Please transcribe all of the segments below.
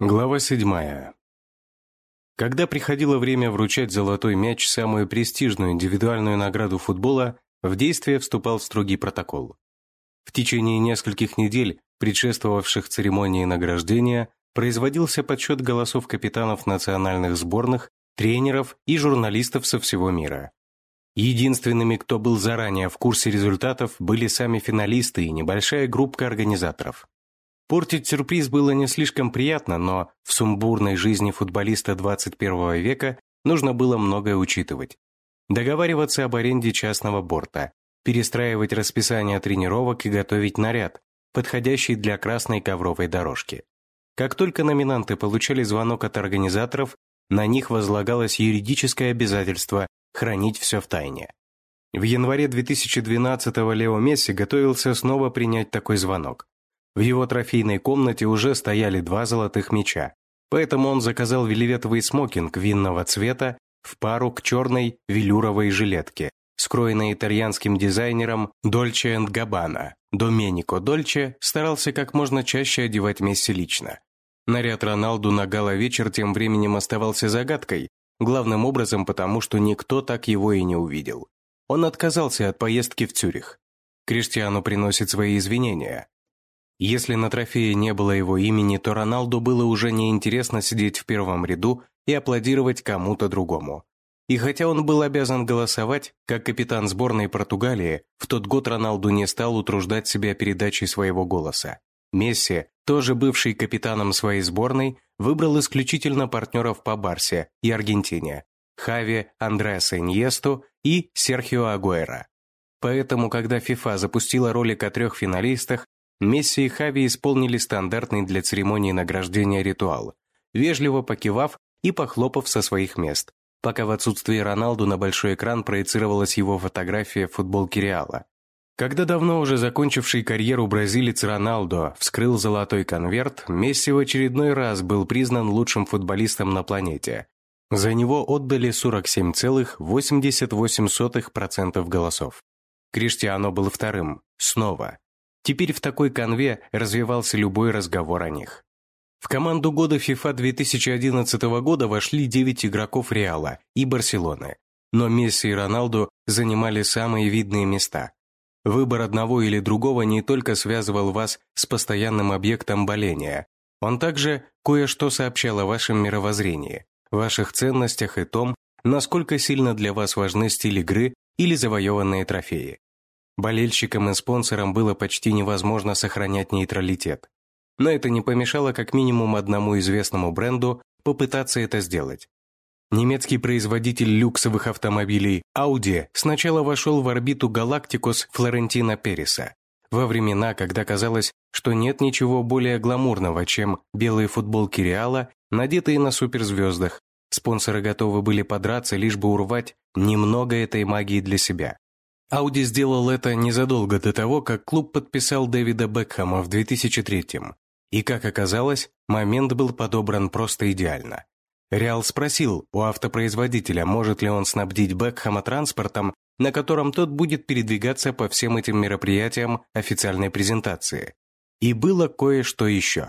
Глава седьмая. Когда приходило время вручать золотой мяч, самую престижную индивидуальную награду футбола, в действие вступал строгий протокол. В течение нескольких недель, предшествовавших церемонии награждения, производился подсчет голосов капитанов национальных сборных, тренеров и журналистов со всего мира. Единственными, кто был заранее в курсе результатов, были сами финалисты и небольшая группа организаторов. Портить сюрприз было не слишком приятно, но в сумбурной жизни футболиста 21 века нужно было многое учитывать. Договариваться об аренде частного борта, перестраивать расписание тренировок и готовить наряд, подходящий для красной ковровой дорожки. Как только номинанты получали звонок от организаторов, на них возлагалось юридическое обязательство хранить все в тайне. В январе 2012-го Лео Месси готовился снова принять такой звонок. В его трофейной комнате уже стояли два золотых мяча, поэтому он заказал вельветовый смокинг винного цвета в пару к черной велюровой жилетке, скроенной итальянским дизайнером Дольче энд Габбана. Доменико Дольче старался как можно чаще одевать Месси лично. Наряд Роналду на гала-вечер тем временем оставался загадкой, главным образом потому, что никто так его и не увидел. Он отказался от поездки в Цюрих. Криштиану приносит свои извинения. Если на трофее не было его имени, то Роналду было уже неинтересно сидеть в первом ряду и аплодировать кому-то другому. И хотя он был обязан голосовать, как капитан сборной Португалии, в тот год Роналду не стал утруждать себя передачей своего голоса. Месси, тоже бывший капитаном своей сборной, выбрал исключительно партнеров по Барсе и Аргентине – Хави, Андреаса Иньесту и Серхио Агуэра. Поэтому, когда FIFA запустила ролик о трех финалистах, Месси и Хави исполнили стандартный для церемонии награждения ритуал, вежливо покивав и похлопав со своих мест, пока в отсутствии Роналду на большой экран проецировалась его фотография в футболке Реала. Когда давно уже закончивший карьеру бразилец Роналдо вскрыл золотой конверт, Месси в очередной раз был признан лучшим футболистом на планете. За него отдали 47,88% голосов. Криштиано был вторым, снова, Теперь в такой конве развивался любой разговор о них. В команду года FIFA 2011 года вошли 9 игроков Реала и Барселоны, но Месси и Роналду занимали самые видные места. Выбор одного или другого не только связывал вас с постоянным объектом боления, он также кое-что сообщал о вашем мировоззрении, ваших ценностях и том, насколько сильно для вас важны стиль игры или завоеванные трофеи. Болельщикам и спонсорам было почти невозможно сохранять нейтралитет. Но это не помешало как минимум одному известному бренду попытаться это сделать. Немецкий производитель люксовых автомобилей Audi сначала вошел в орбиту Галактикус Флорентина Переса, во времена, когда казалось, что нет ничего более гламурного, чем белые футболки Реала, надетые на суперзвездах. Спонсоры готовы были подраться, лишь бы урвать немного этой магии для себя. Ауди сделал это незадолго до того, как клуб подписал Дэвида Бекхэма в 2003-м. И, как оказалось, момент был подобран просто идеально. Реал спросил у автопроизводителя, может ли он снабдить Бекхэма транспортом, на котором тот будет передвигаться по всем этим мероприятиям официальной презентации. И было кое-что еще.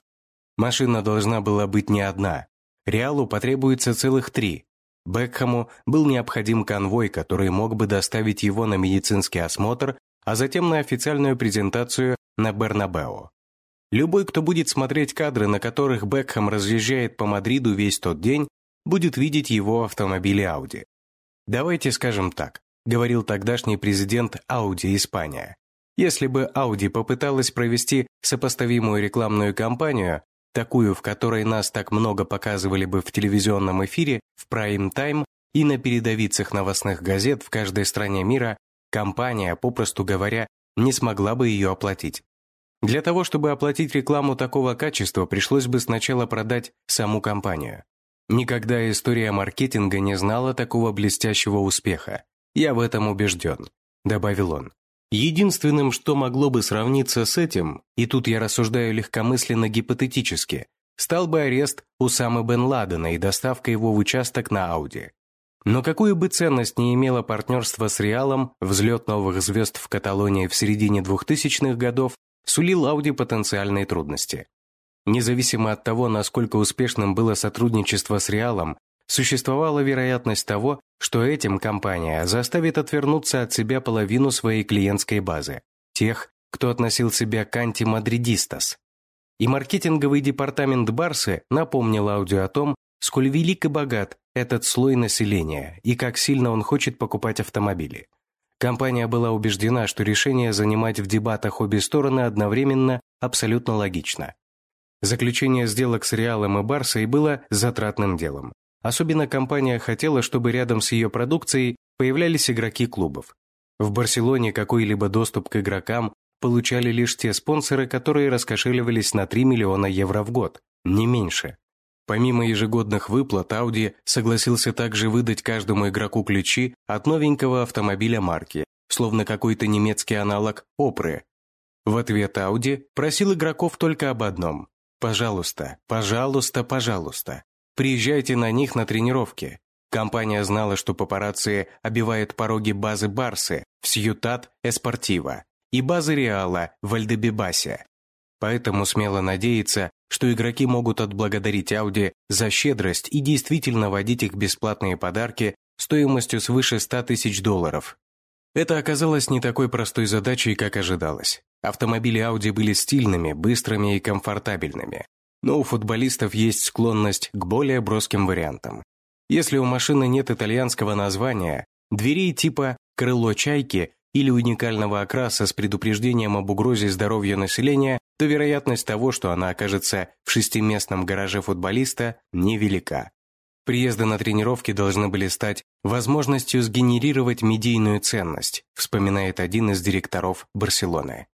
Машина должна была быть не одна. Реалу потребуется целых три, Бекхэму был необходим конвой, который мог бы доставить его на медицинский осмотр, а затем на официальную презентацию на Бернабео. Любой, кто будет смотреть кадры, на которых Бекхэм разъезжает по Мадриду весь тот день, будет видеть его автомобили Audi. «Давайте скажем так», — говорил тогдашний президент Audi Испания. Если бы Audi попыталась провести сопоставимую рекламную кампанию, такую, в которой нас так много показывали бы в телевизионном эфире, в прайм-тайм и на передовицах новостных газет в каждой стране мира, компания, попросту говоря, не смогла бы ее оплатить. Для того, чтобы оплатить рекламу такого качества, пришлось бы сначала продать саму компанию. Никогда история маркетинга не знала такого блестящего успеха. Я в этом убежден», – добавил он. Единственным, что могло бы сравниться с этим, и тут я рассуждаю легкомысленно гипотетически, стал бы арест Усамы бен Ладена и доставка его в участок на Ауди. Но какую бы ценность не имело партнерство с Реалом, взлет новых звезд в Каталонии в середине 2000-х годов сулил Ауди потенциальные трудности. Независимо от того, насколько успешным было сотрудничество с Реалом, существовала вероятность того, что этим компания заставит отвернуться от себя половину своей клиентской базы, тех, кто относил себя к антимадридистас. И маркетинговый департамент Барсы напомнил аудио о том, сколь велик и богат этот слой населения и как сильно он хочет покупать автомобили. Компания была убеждена, что решение занимать в дебатах обе стороны одновременно абсолютно логично. Заключение сделок с Реалом и Барсой было затратным делом. Особенно компания хотела, чтобы рядом с ее продукцией появлялись игроки клубов. В Барселоне какой-либо доступ к игрокам получали лишь те спонсоры, которые раскошеливались на 3 миллиона евро в год, не меньше. Помимо ежегодных выплат, Audi согласился также выдать каждому игроку ключи от новенького автомобиля марки, словно какой-то немецкий аналог Опры. В ответ Audi просил игроков только об одном Пожалуйста, пожалуйста, пожалуйста. Приезжайте на них на тренировки. Компания знала, что папарацци обивает пороги базы Барсы в Сьютат Эспортива и базы Реала в Альдебибасе. Поэтому смело надеяться, что игроки могут отблагодарить Ауди за щедрость и действительно водить их бесплатные подарки стоимостью свыше 100 тысяч долларов. Это оказалось не такой простой задачей, как ожидалось. Автомобили Audi были стильными, быстрыми и комфортабельными. Но у футболистов есть склонность к более броским вариантам. Если у машины нет итальянского названия, дверей типа «крыло чайки» или уникального окраса с предупреждением об угрозе здоровью населения, то вероятность того, что она окажется в шестиместном гараже футболиста, невелика. Приезды на тренировки должны были стать возможностью сгенерировать медийную ценность, вспоминает один из директоров Барселоны.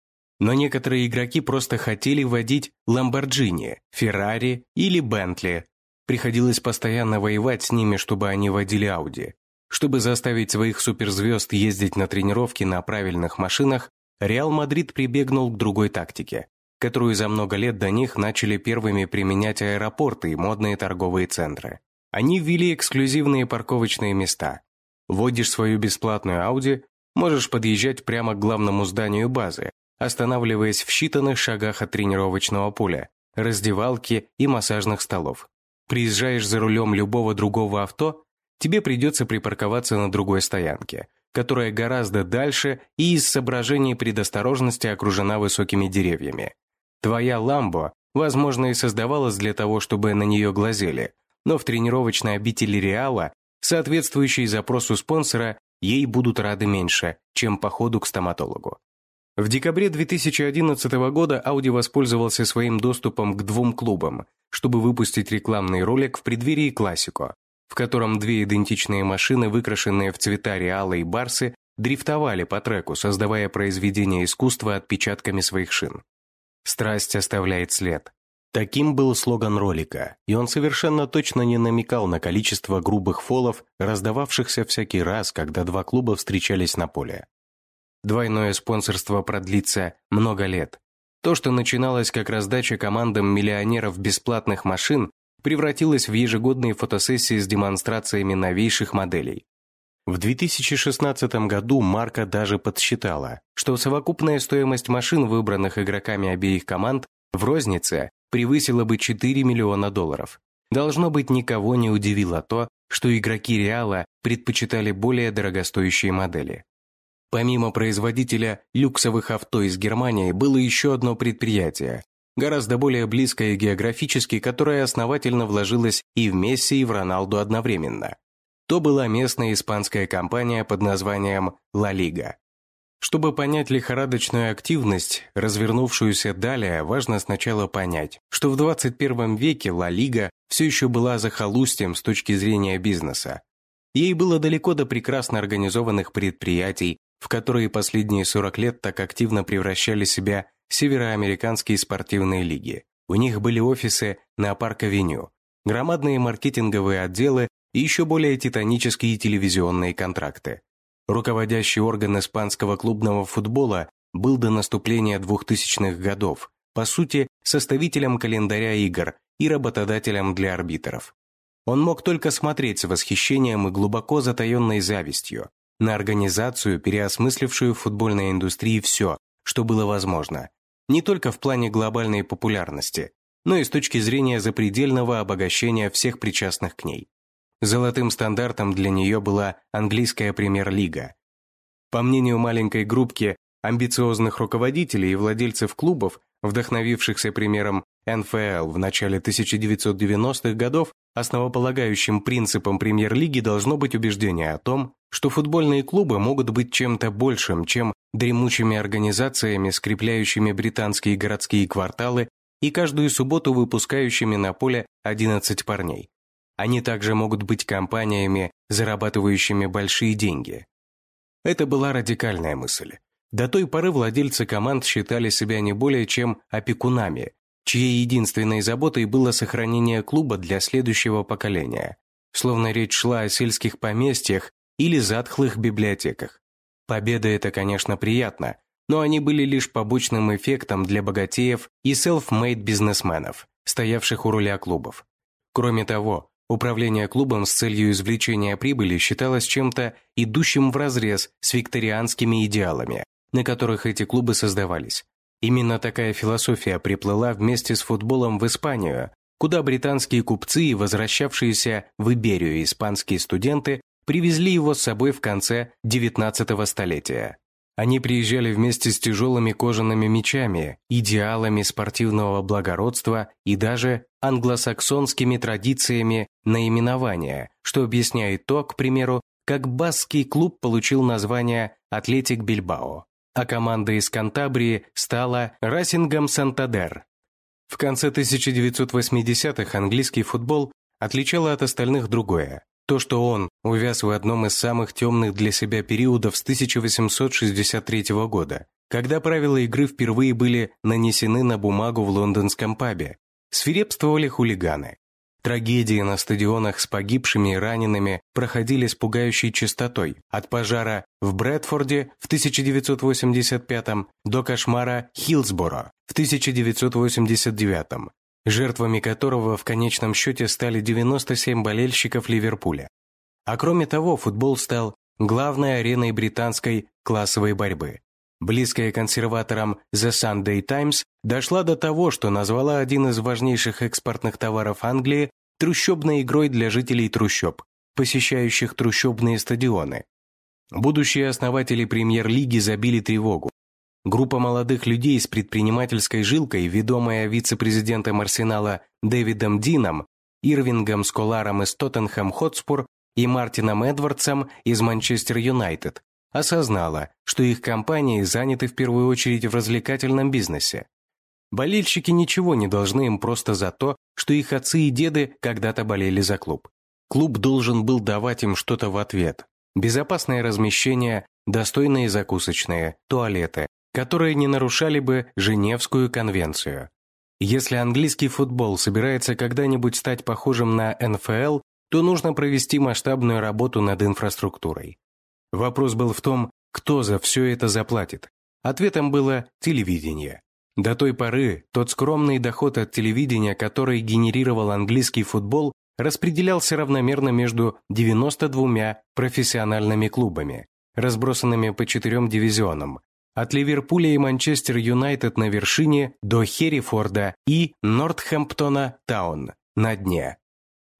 Но некоторые игроки просто хотели водить Ламборджини, Феррари или Бентли. Приходилось постоянно воевать с ними, чтобы они водили Ауди. Чтобы заставить своих суперзвезд ездить на тренировки на правильных машинах, Реал Мадрид прибегнул к другой тактике, которую за много лет до них начали первыми применять аэропорты и модные торговые центры. Они ввели эксклюзивные парковочные места. Вводишь свою бесплатную Ауди, можешь подъезжать прямо к главному зданию базы, останавливаясь в считанных шагах от тренировочного поля, раздевалки и массажных столов. Приезжаешь за рулем любого другого авто, тебе придется припарковаться на другой стоянке, которая гораздо дальше и из соображений предосторожности окружена высокими деревьями. Твоя «Ламбо», возможно, и создавалась для того, чтобы на нее глазели, но в тренировочной обители Реала, соответствующей запросу спонсора, ей будут рады меньше, чем походу к стоматологу. В декабре 2011 года Audi воспользовался своим доступом к двум клубам, чтобы выпустить рекламный ролик в преддверии классико, в котором две идентичные машины, выкрашенные в цвета Реала и Барсы, дрифтовали по треку, создавая произведение искусства отпечатками своих шин. «Страсть оставляет след». Таким был слоган ролика, и он совершенно точно не намекал на количество грубых фолов, раздававшихся всякий раз, когда два клуба встречались на поле. Двойное спонсорство продлится много лет. То, что начиналось как раздача командам миллионеров бесплатных машин, превратилось в ежегодные фотосессии с демонстрациями новейших моделей. В 2016 году марка даже подсчитала, что совокупная стоимость машин, выбранных игроками обеих команд, в рознице превысила бы 4 миллиона долларов. Должно быть, никого не удивило то, что игроки Реала предпочитали более дорогостоящие модели. Помимо производителя люксовых авто из Германии было еще одно предприятие, гораздо более близкое географически, которое основательно вложилось и в Месси, и в Роналду одновременно. То была местная испанская компания под названием «Ла Лига». Чтобы понять лихорадочную активность, развернувшуюся далее, важно сначала понять, что в 21 веке Ла Лига все еще была захолустьем с точки зрения бизнеса. Ей было далеко до прекрасно организованных предприятий, в которые последние 40 лет так активно превращали себя североамериканские спортивные лиги. У них были офисы на Парк-авеню, громадные маркетинговые отделы и еще более титанические телевизионные контракты. Руководящий орган испанского клубного футбола был до наступления 2000-х годов, по сути, составителем календаря игр и работодателем для арбитров. Он мог только смотреть с восхищением и глубоко затаенной завистью, на организацию, переосмыслившую в футбольной индустрии все, что было возможно. Не только в плане глобальной популярности, но и с точки зрения запредельного обогащения всех причастных к ней. Золотым стандартом для нее была английская премьер-лига. По мнению маленькой группки амбициозных руководителей и владельцев клубов, вдохновившихся примером НФЛ в начале 1990-х годов, основополагающим принципом премьер-лиги должно быть убеждение о том, что футбольные клубы могут быть чем-то большим, чем дремучими организациями, скрепляющими британские городские кварталы и каждую субботу выпускающими на поле 11 парней. Они также могут быть компаниями, зарабатывающими большие деньги. Это была радикальная мысль. До той поры владельцы команд считали себя не более чем опекунами, чьей единственной заботой было сохранение клуба для следующего поколения, словно речь шла о сельских поместьях или затхлых библиотеках. Победа это, конечно, приятно, но они были лишь побочным эффектом для богатеев и self-made бизнесменов, стоявших у руля клубов. Кроме того, управление клубом с целью извлечения прибыли считалось чем-то идущим вразрез с викторианскими идеалами, на которых эти клубы создавались. Именно такая философия приплыла вместе с футболом в Испанию, куда британские купцы и возвращавшиеся в Иберию испанские студенты привезли его с собой в конце XIX столетия. Они приезжали вместе с тяжелыми кожаными мечами, идеалами спортивного благородства и даже англосаксонскими традициями наименования, что объясняет то, к примеру, как баскский клуб получил название «Атлетик Бильбао», а команда из Кантабрии стала «Расингом Сантадер». В конце 1980-х английский футбол отличало от остальных другое. То, что он увяз в одном из самых темных для себя периодов с 1863 года, когда правила игры впервые были нанесены на бумагу в лондонском пабе, свирепствовали хулиганы. Трагедии на стадионах с погибшими и ранеными проходили с пугающей частотой, от пожара в Брэдфорде в 1985 до кошмара Хиллсборо в 1989 жертвами которого в конечном счете стали 97 болельщиков Ливерпуля. А кроме того, футбол стал главной ареной британской классовой борьбы. Близкая консерваторам The Sunday Times дошла до того, что назвала один из важнейших экспортных товаров Англии трущобной игрой для жителей трущоб, посещающих трущобные стадионы. Будущие основатели премьер-лиги забили тревогу. Группа молодых людей с предпринимательской жилкой, ведомая вице-президентом Арсенала Дэвидом Дином, Ирвингом Сколаром из Тоттенхэм Хотспур и Мартином Эдвардсом из Манчестер Юнайтед, осознала, что их компании заняты в первую очередь в развлекательном бизнесе. Болельщики ничего не должны им просто за то, что их отцы и деды когда-то болели за клуб. Клуб должен был давать им что-то в ответ. Безопасное размещение, достойные закусочные, туалеты, которые не нарушали бы Женевскую конвенцию. Если английский футбол собирается когда-нибудь стать похожим на НФЛ, то нужно провести масштабную работу над инфраструктурой. Вопрос был в том, кто за все это заплатит. Ответом было телевидение. До той поры тот скромный доход от телевидения, который генерировал английский футбол, распределялся равномерно между 92 профессиональными клубами, разбросанными по четырем дивизионам, от Ливерпуля и Манчестер Юнайтед на вершине до Херрифорда и Нортхэмптона Таун на дне.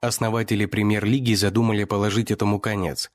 Основатели премьер-лиги задумали положить этому конец.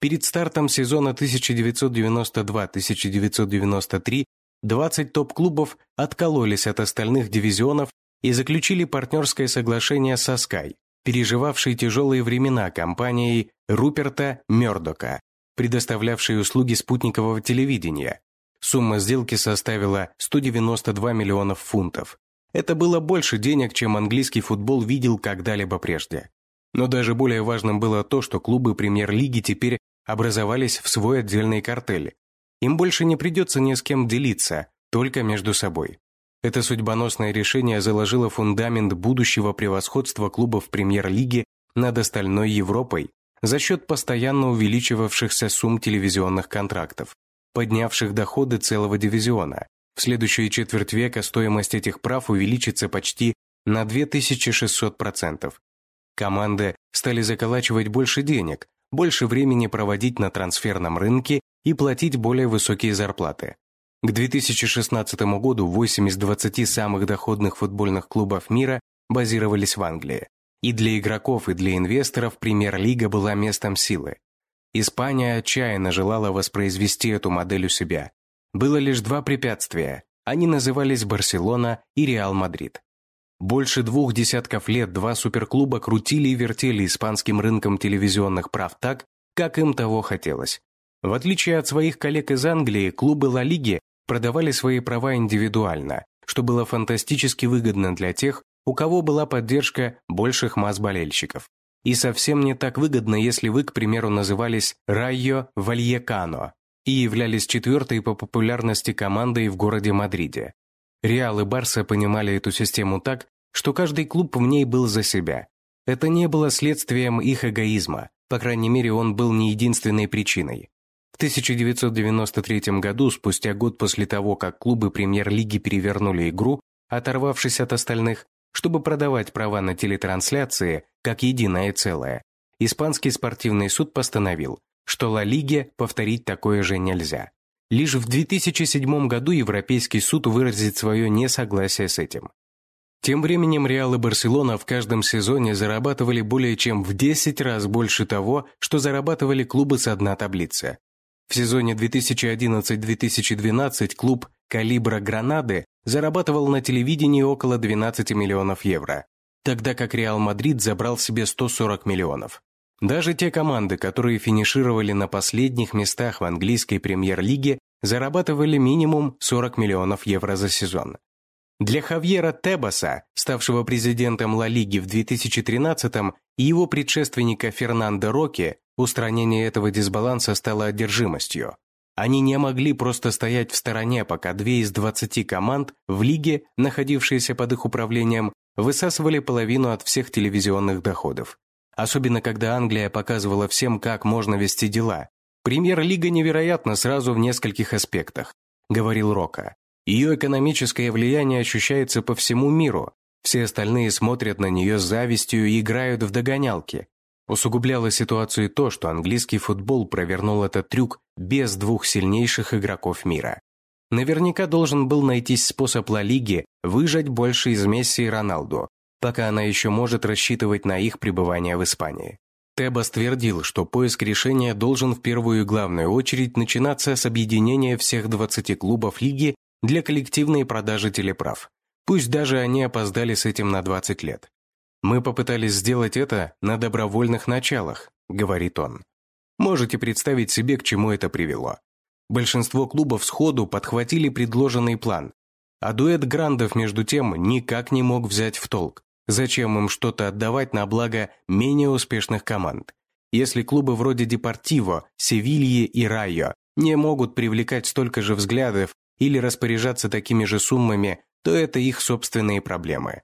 Перед стартом сезона 1992-1993 20 топ-клубов откололись от остальных дивизионов и заключили партнерское соглашение со Sky, переживавшей тяжелые времена компанией Руперта Мёрдока, предоставлявшей услуги спутникового телевидения, Сумма сделки составила 192 миллионов фунтов. Это было больше денег, чем английский футбол видел когда-либо прежде. Но даже более важным было то, что клубы премьер-лиги теперь образовались в свой отдельный картель. Им больше не придется ни с кем делиться, только между собой. Это судьбоносное решение заложило фундамент будущего превосходства клубов премьер-лиги над остальной Европой за счет постоянно увеличивавшихся сумм телевизионных контрактов поднявших доходы целого дивизиона. В следующую четверть века стоимость этих прав увеличится почти на 2600%. Команды стали заколачивать больше денег, больше времени проводить на трансферном рынке и платить более высокие зарплаты. К 2016 году 8 из 20 самых доходных футбольных клубов мира базировались в Англии. И для игроков, и для инвесторов премьер-лига была местом силы. Испания отчаянно желала воспроизвести эту модель у себя. Было лишь два препятствия. Они назывались Барселона и Реал Мадрид. Больше двух десятков лет два суперклуба крутили и вертели испанским рынком телевизионных прав так, как им того хотелось. В отличие от своих коллег из Англии, клубы Ла Лиги продавали свои права индивидуально, что было фантастически выгодно для тех, у кого была поддержка больших масс болельщиков. И совсем не так выгодно, если вы, к примеру, назывались Райо Вальекано и являлись четвертой по популярности командой в городе Мадриде. Реал и Барса понимали эту систему так, что каждый клуб в ней был за себя. Это не было следствием их эгоизма, по крайней мере, он был не единственной причиной. 1993 году, спустя год после того, как клубы премьер-лиги перевернули игру, оторвавшись от остальных, чтобы продавать права на телетрансляции как единое целое, Испанский спортивный суд постановил, что Ла Лиге повторить такое же нельзя. Лишь в 2007 году Европейский суд выразит свое несогласие с этим. Тем временем Реал и Барселона в каждом сезоне зарабатывали более чем в 10 раз больше того, что зарабатывали клубы с одной таблицы. В сезоне 2011-2012 клуб «Калибра Гранады» зарабатывал на телевидении около 12 миллионов евро, тогда как Реал Мадрид забрал себе 140 миллионов. Даже те команды, которые финишировали на последних местах в английской премьер-лиге, зарабатывали минимум 40 миллионов евро за сезон. Для Хавьера Тебаса, ставшего президентом Ла Лиги в 2013-м, и его предшественника Фернандо Роки, устранение этого дисбаланса стало одержимостью. Они не могли просто стоять в стороне, пока две из 20 команд в лиге, находившиеся под их управлением, высасывали половину от всех телевизионных доходов. Особенно, когда Англия показывала всем, как можно вести дела. Премьер-лига невероятна сразу в нескольких аспектах, говорил Рока. Ее экономическое влияние ощущается по всему миру. Все остальные смотрят на нее с завистью и играют в догонялки. Усугубляло ситуацию то, что английский футбол провернул этот трюк без двух сильнейших игроков мира. Наверняка должен был найтись способ Ла Лиги выжать больше из Месси и Роналду, пока она еще может рассчитывать на их пребывание в Испании. Тебас твердил, что поиск решения должен в первую и главную очередь начинаться с объединения всех 20 клубов лиги для коллективной продажи телеправ. Пусть даже они опоздали с этим на 20 лет. «Мы попытались сделать это на добровольных началах», — говорит он. Можете представить себе, к чему это привело. Большинство клубов сходу подхватили предложенный план, а дуэт грандов, между тем, никак не мог взять в толк. Зачем им что-то отдавать на благо менее успешных команд? Если клубы вроде Депортиво, Севильи и Райо не могут привлекать столько же взглядов или распоряжаться такими же суммами, то это их собственные проблемы.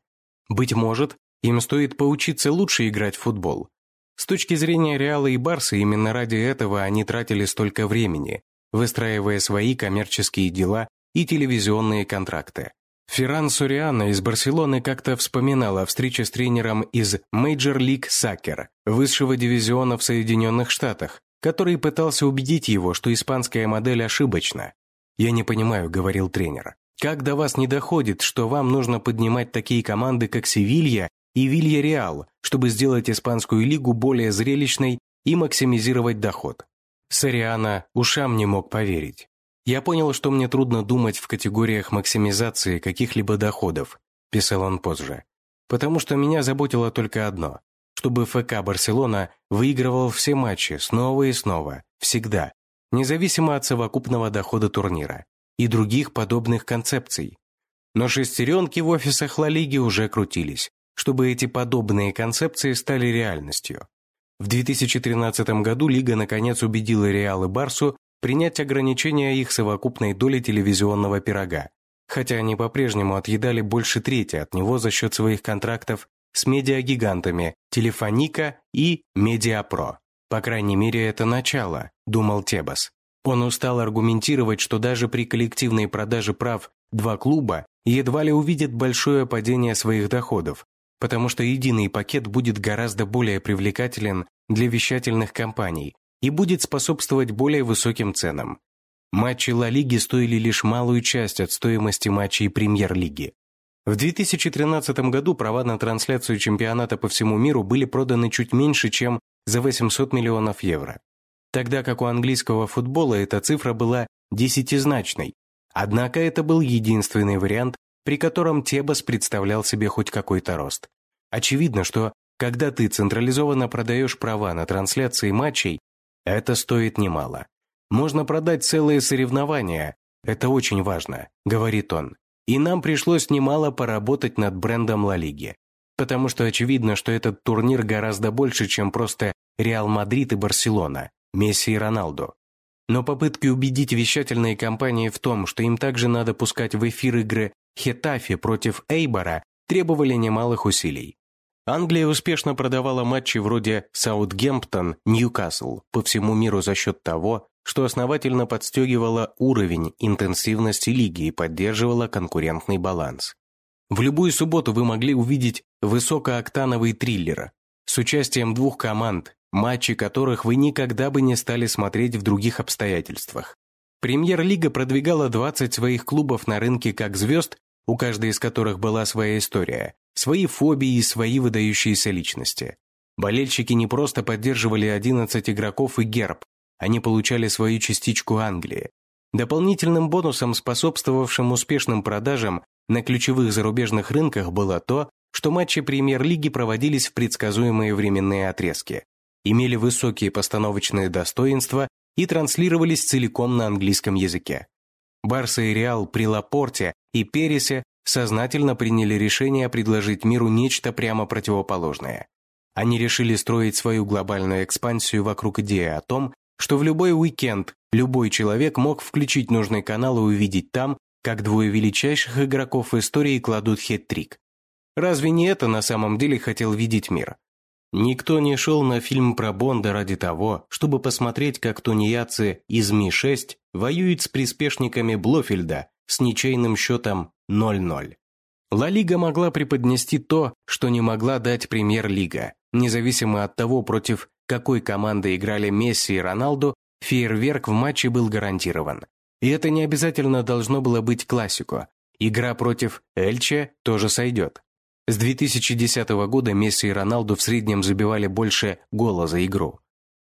Быть может, им стоит поучиться лучше играть в футбол. С точки зрения Реала и Барса, именно ради этого они тратили столько времени, выстраивая свои коммерческие дела и телевизионные контракты. Ферран Сориано из Барселоны как-то вспоминал о встрече с тренером из Major League Soccer, высшего дивизиона в Соединенных Штатах, который пытался убедить его, что испанская модель ошибочна, «Я не понимаю», — говорил тренер. «Как до вас не доходит, что вам нужно поднимать такие команды, как Севилья и Вилья-Реал, чтобы сделать испанскую лигу более зрелищной и максимизировать доход?» Сариана ушам не мог поверить. «Я понял, что мне трудно думать в категориях максимизации каких-либо доходов», – писал он позже. «Потому что меня заботило только одно – чтобы ФК «Барселона» выигрывал все матчи снова и снова, всегда, независимо от совокупного дохода турнира и других подобных концепций. Но шестеренки в офисах Ла Лиги уже крутились, чтобы эти подобные концепции стали реальностью. В 2013 году Лига наконец убедила Реал и Барсу принять ограничения их совокупной доли телевизионного пирога, хотя они по-прежнему отъедали больше трети от него за счет своих контрактов с медиагигантами Телефоника и Медиапро. По крайней мере, это начало, думал Тебас. Он устал аргументировать, что даже при коллективной продаже прав два клуба едва ли увидят большое падение своих доходов, потому что единый пакет будет гораздо более привлекателен для вещательных компаний и будет способствовать более высоким ценам. Матчи Ла Лиги стоили лишь малую часть от стоимости матчей Премьер-лиги. В 2013 году права на трансляцию чемпионата по всему миру были проданы чуть меньше, чем за 800 миллионов евро. Тогда как у английского футбола эта цифра была десятизначной. Однако это был единственный вариант, при котором Тебас представлял себе хоть какой-то рост. Очевидно, что когда ты централизованно продаешь права на трансляции матчей, это стоит немало. Можно продать целые соревнования, это очень важно, говорит он. И нам пришлось немало поработать над брендом Ла Лиги. Потому что очевидно, что этот турнир гораздо больше, чем просто Реал Мадрид и Барселона, Месси и Роналду. Но попытки убедить вещательные компании в том, что им также надо пускать в эфир игры Хетафи против Эйбора требовали немалых усилий. Англия успешно продавала матчи вроде Саутгемптон-Ньюкасл по всему миру за счет того, что основательно подстегивала уровень интенсивности лиги и поддерживала конкурентный баланс. В любую субботу вы могли увидеть высокооктановый триллер с участием двух команд, матчи которых вы никогда бы не стали смотреть в других обстоятельствах. Премьер-лига продвигала 20 своих клубов на рынке как звезд у каждой из которых была своя история, свои фобии и свои выдающиеся личности. Болельщики не просто поддерживали 11 игроков и герб, они получали свою частичку Англии. Дополнительным бонусом, способствовавшим успешным продажам на ключевых зарубежных рынках было то, что матчи премьер-лиги проводились в предсказуемые временные отрезки, имели высокие постановочные достоинства и транслировались целиком на английском языке. Барса и Реал при Лапорте и Пересе сознательно приняли решение предложить миру нечто прямо противоположное. Они решили строить свою глобальную экспансию вокруг идеи о том, что в любой уикенд любой человек мог включить нужный канал и увидеть там, как двое величайших игроков в истории кладут хет-трик. Разве не это на самом деле хотел видеть мир? Никто не шел на фильм про Бонда ради того, чтобы посмотреть, как тунеядцы из Ми-6 воюют с приспешниками Блофельда с ничейным счетом 0-0. Ла Лига могла преподнести то, что не могла дать Премьер-лига. Независимо от того, против какой команды играли Месси и Роналду, фейерверк в матче был гарантирован. И это не обязательно должно было быть классико. Игра против Эльче тоже сойдет. С 2010 года Месси и Роналду в среднем забивали больше гола за игру.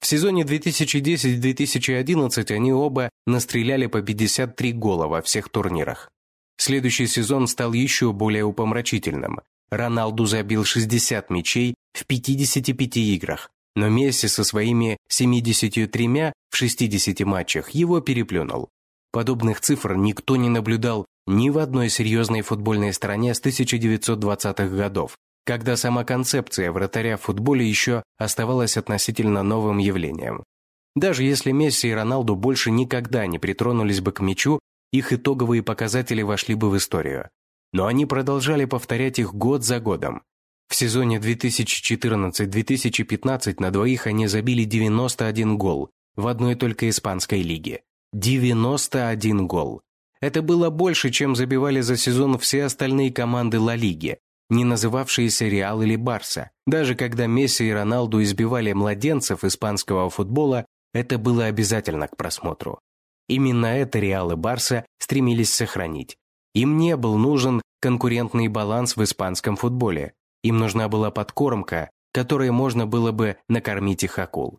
В сезоне 2010-2011 они оба настреляли по 53 гола во всех турнирах. Следующий сезон стал еще более упомрачительным. Роналду забил 60 мячей в 55 играх, но Месси со своими 73 в 60 матчах его переплюнул. Подобных цифр никто не наблюдал ни в одной серьезной футбольной стране с 1920-х годов, когда сама концепция вратаря в футболе еще оставалась относительно новым явлением. Даже если Месси и Роналду больше никогда не притронулись бы к мячу, их итоговые показатели вошли бы в историю. Но они продолжали повторять их год за годом. В сезоне 2014-2015 на двоих они забили 91 гол в одной только испанской лиге. 91 гол. Это было больше, чем забивали за сезон все остальные команды Ла Лиги, не называвшиеся Реал или Барса. Даже когда Месси и Роналду избивали младенцев испанского футбола, это было обязательно к просмотру. Именно это Реал и Барса стремились сохранить. Им не был нужен конкурентный баланс в испанском футболе. Им нужна была подкормка, которой можно было бы накормить их акул.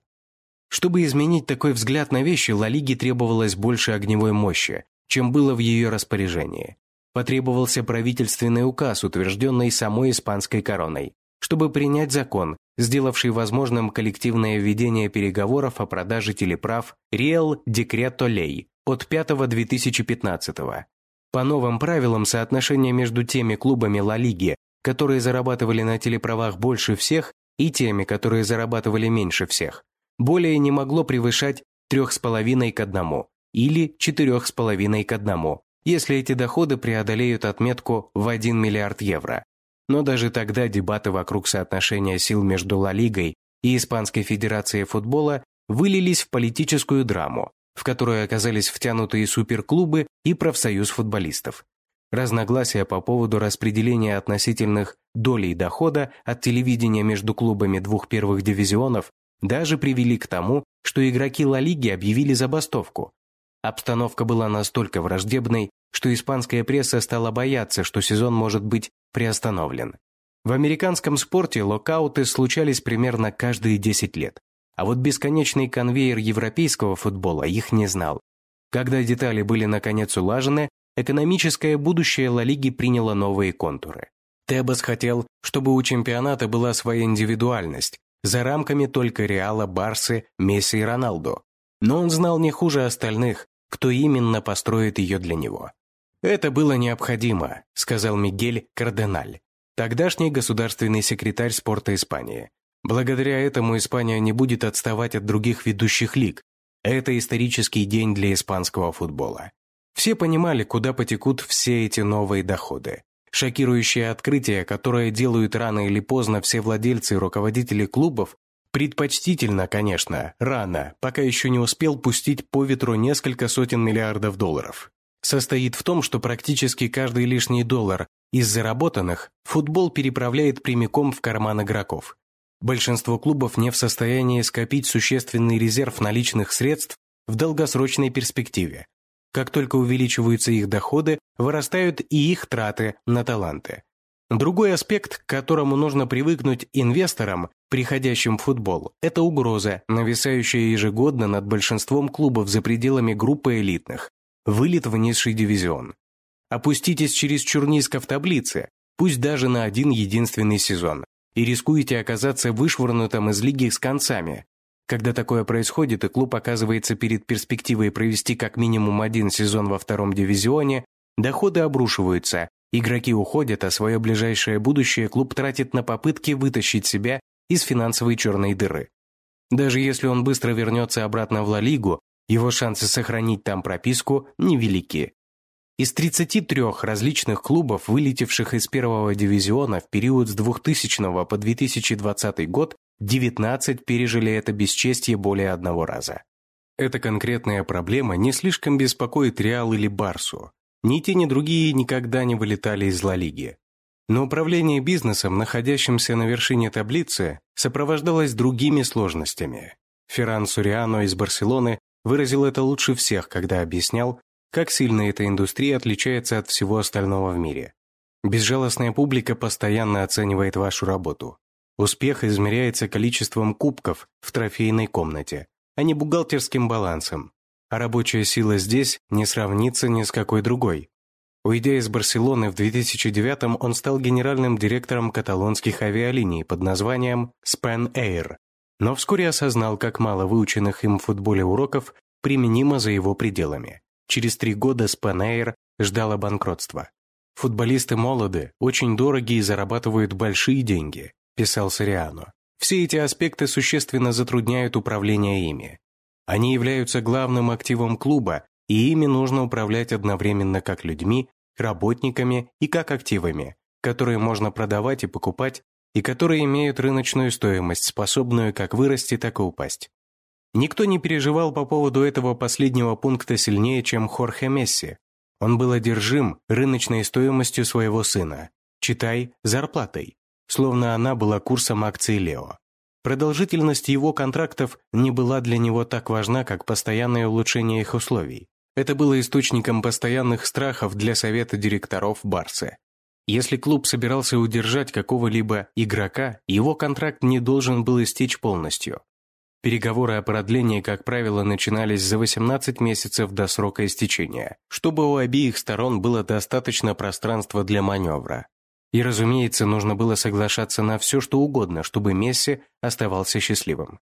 Чтобы изменить такой взгляд на вещи, Ла Лиге требовалось больше огневой мощи, чем было в ее распоряжении. Потребовался правительственный указ, утвержденный самой испанской короной, чтобы принять закон, сделавший возможным коллективное введение переговоров о продаже телеправ Real Decreto Ley от 5-2015. По новым правилам соотношение между теми клубами Ла Лиги, которые зарабатывали на телеправах больше всех, и теми, которые зарабатывали меньше всех, более не могло превышать 3,5 к 1, или 4,5 к 1, если эти доходы преодолеют отметку в 1 миллиард евро. Но даже тогда дебаты вокруг соотношения сил между Ла Лигой и Испанской Федерацией футбола вылились в политическую драму, в которую оказались втянуты и суперклубы, и профсоюз футболистов. Разногласия по поводу распределения относительных долей дохода от телевидения между клубами двух первых дивизионов даже привели к тому, что игроки Ла Лиги объявили забастовку, Обстановка была настолько враждебной, что испанская пресса стала бояться, что сезон может быть приостановлен. В американском спорте локауты случались примерно каждые 10 лет, а вот бесконечный конвейер европейского футбола их не знал. Когда детали были наконец улажены, экономическое будущее Ла Лиги приняло новые контуры. Тебас хотел, чтобы у чемпионата была своя индивидуальность, за рамками только Реала, Барсы, Месси и Роналду. Но он знал не хуже остальных, кто именно построит ее для него. «Это было необходимо», – сказал Мигель Карденаль, тогдашний государственный секретарь спорта Испании. Благодаря этому Испания не будет отставать от других ведущих лиг. Это исторический день для испанского футбола. Все понимали, куда потекут все эти новые доходы. Шокирующее открытие, которое делают рано или поздно все владельцы и руководители клубов, предпочтительно, конечно, рано, пока еще не успел пустить по ветру несколько сотен миллиардов долларов. Состоит в том, что практически каждый лишний доллар из заработанных футбол переправляет прямиком в карман игроков. Большинство клубов не в состоянии скопить существенный резерв наличных средств в долгосрочной перспективе, как только увеличиваются их доходы, вырастают и их траты на таланты. Другой аспект, к которому нужно привыкнуть инвесторам, приходящим в футбол, это угроза, нависающая ежегодно над большинством клубов за пределами группы элитных. Вылет в низший дивизион. Опуститесь чересчур низко в таблице, пусть даже на один единственный сезон, и рискуете оказаться вышвырнутым из лиги с концами, когда такое происходит и клуб оказывается перед перспективой провести как минимум один сезон во втором дивизионе, доходы обрушиваются, игроки уходят, а свое ближайшее будущее клуб тратит на попытки вытащить себя из финансовой черной дыры. Даже если он быстро вернется обратно в Ла Лигу, его шансы сохранить там прописку невелики. Из 33 различных клубов, вылетевших из первого дивизиона в период с 2000 по 2020 год, 19 пережили это бесчестье более одного раза. Эта конкретная проблема не слишком беспокоит Реал или Барсу. Ни те, ни другие никогда не вылетали из Ла Лиги. Но управление бизнесом, находящимся на вершине таблицы, сопровождалось другими сложностями. Ферран Суриано из Барселоны выразил это лучше всех, когда объяснял, как сильно эта индустрия отличается от всего остального в мире. Безжалостная публика постоянно оценивает вашу работу. Успех измеряется количеством кубков в трофейной комнате, а не бухгалтерским балансом. А рабочая сила здесь не сравнится ни с какой другой. Уйдя из Барселоны в 2009 он стал генеральным директором каталонских авиалиний под названием Span Air, но вскоре осознал, как мало выученных им в футболе уроков применимо за его пределами. Через три года Span Air ждало банкротства. Футболисты молоды, очень дорогие и зарабатывают большие деньги писал Сориано. Все эти аспекты существенно затрудняют управление ими. Они являются главным активом клуба, и ими нужно управлять одновременно как людьми, работниками и как активами, которые можно продавать и покупать, и которые имеют рыночную стоимость, способную как вырасти, так и упасть. Никто не переживал по поводу этого последнего пункта сильнее, чем Хорхе Месси. Он был одержим рыночной стоимостью своего сына, читай, зарплатой словно она была курсом акций Лео. Продолжительность его контрактов не была для него так важна, как постоянное улучшение их условий. Это было источником постоянных страхов для совета директоров Барсы. Если клуб собирался удержать какого-либо игрока, его контракт не должен был истечь полностью. Переговоры о продлении, как правило, начинались за 18 месяцев до срока истечения, чтобы у обеих сторон было достаточно пространства для маневра. И, разумеется, нужно было соглашаться на все, что угодно, чтобы Месси оставался счастливым.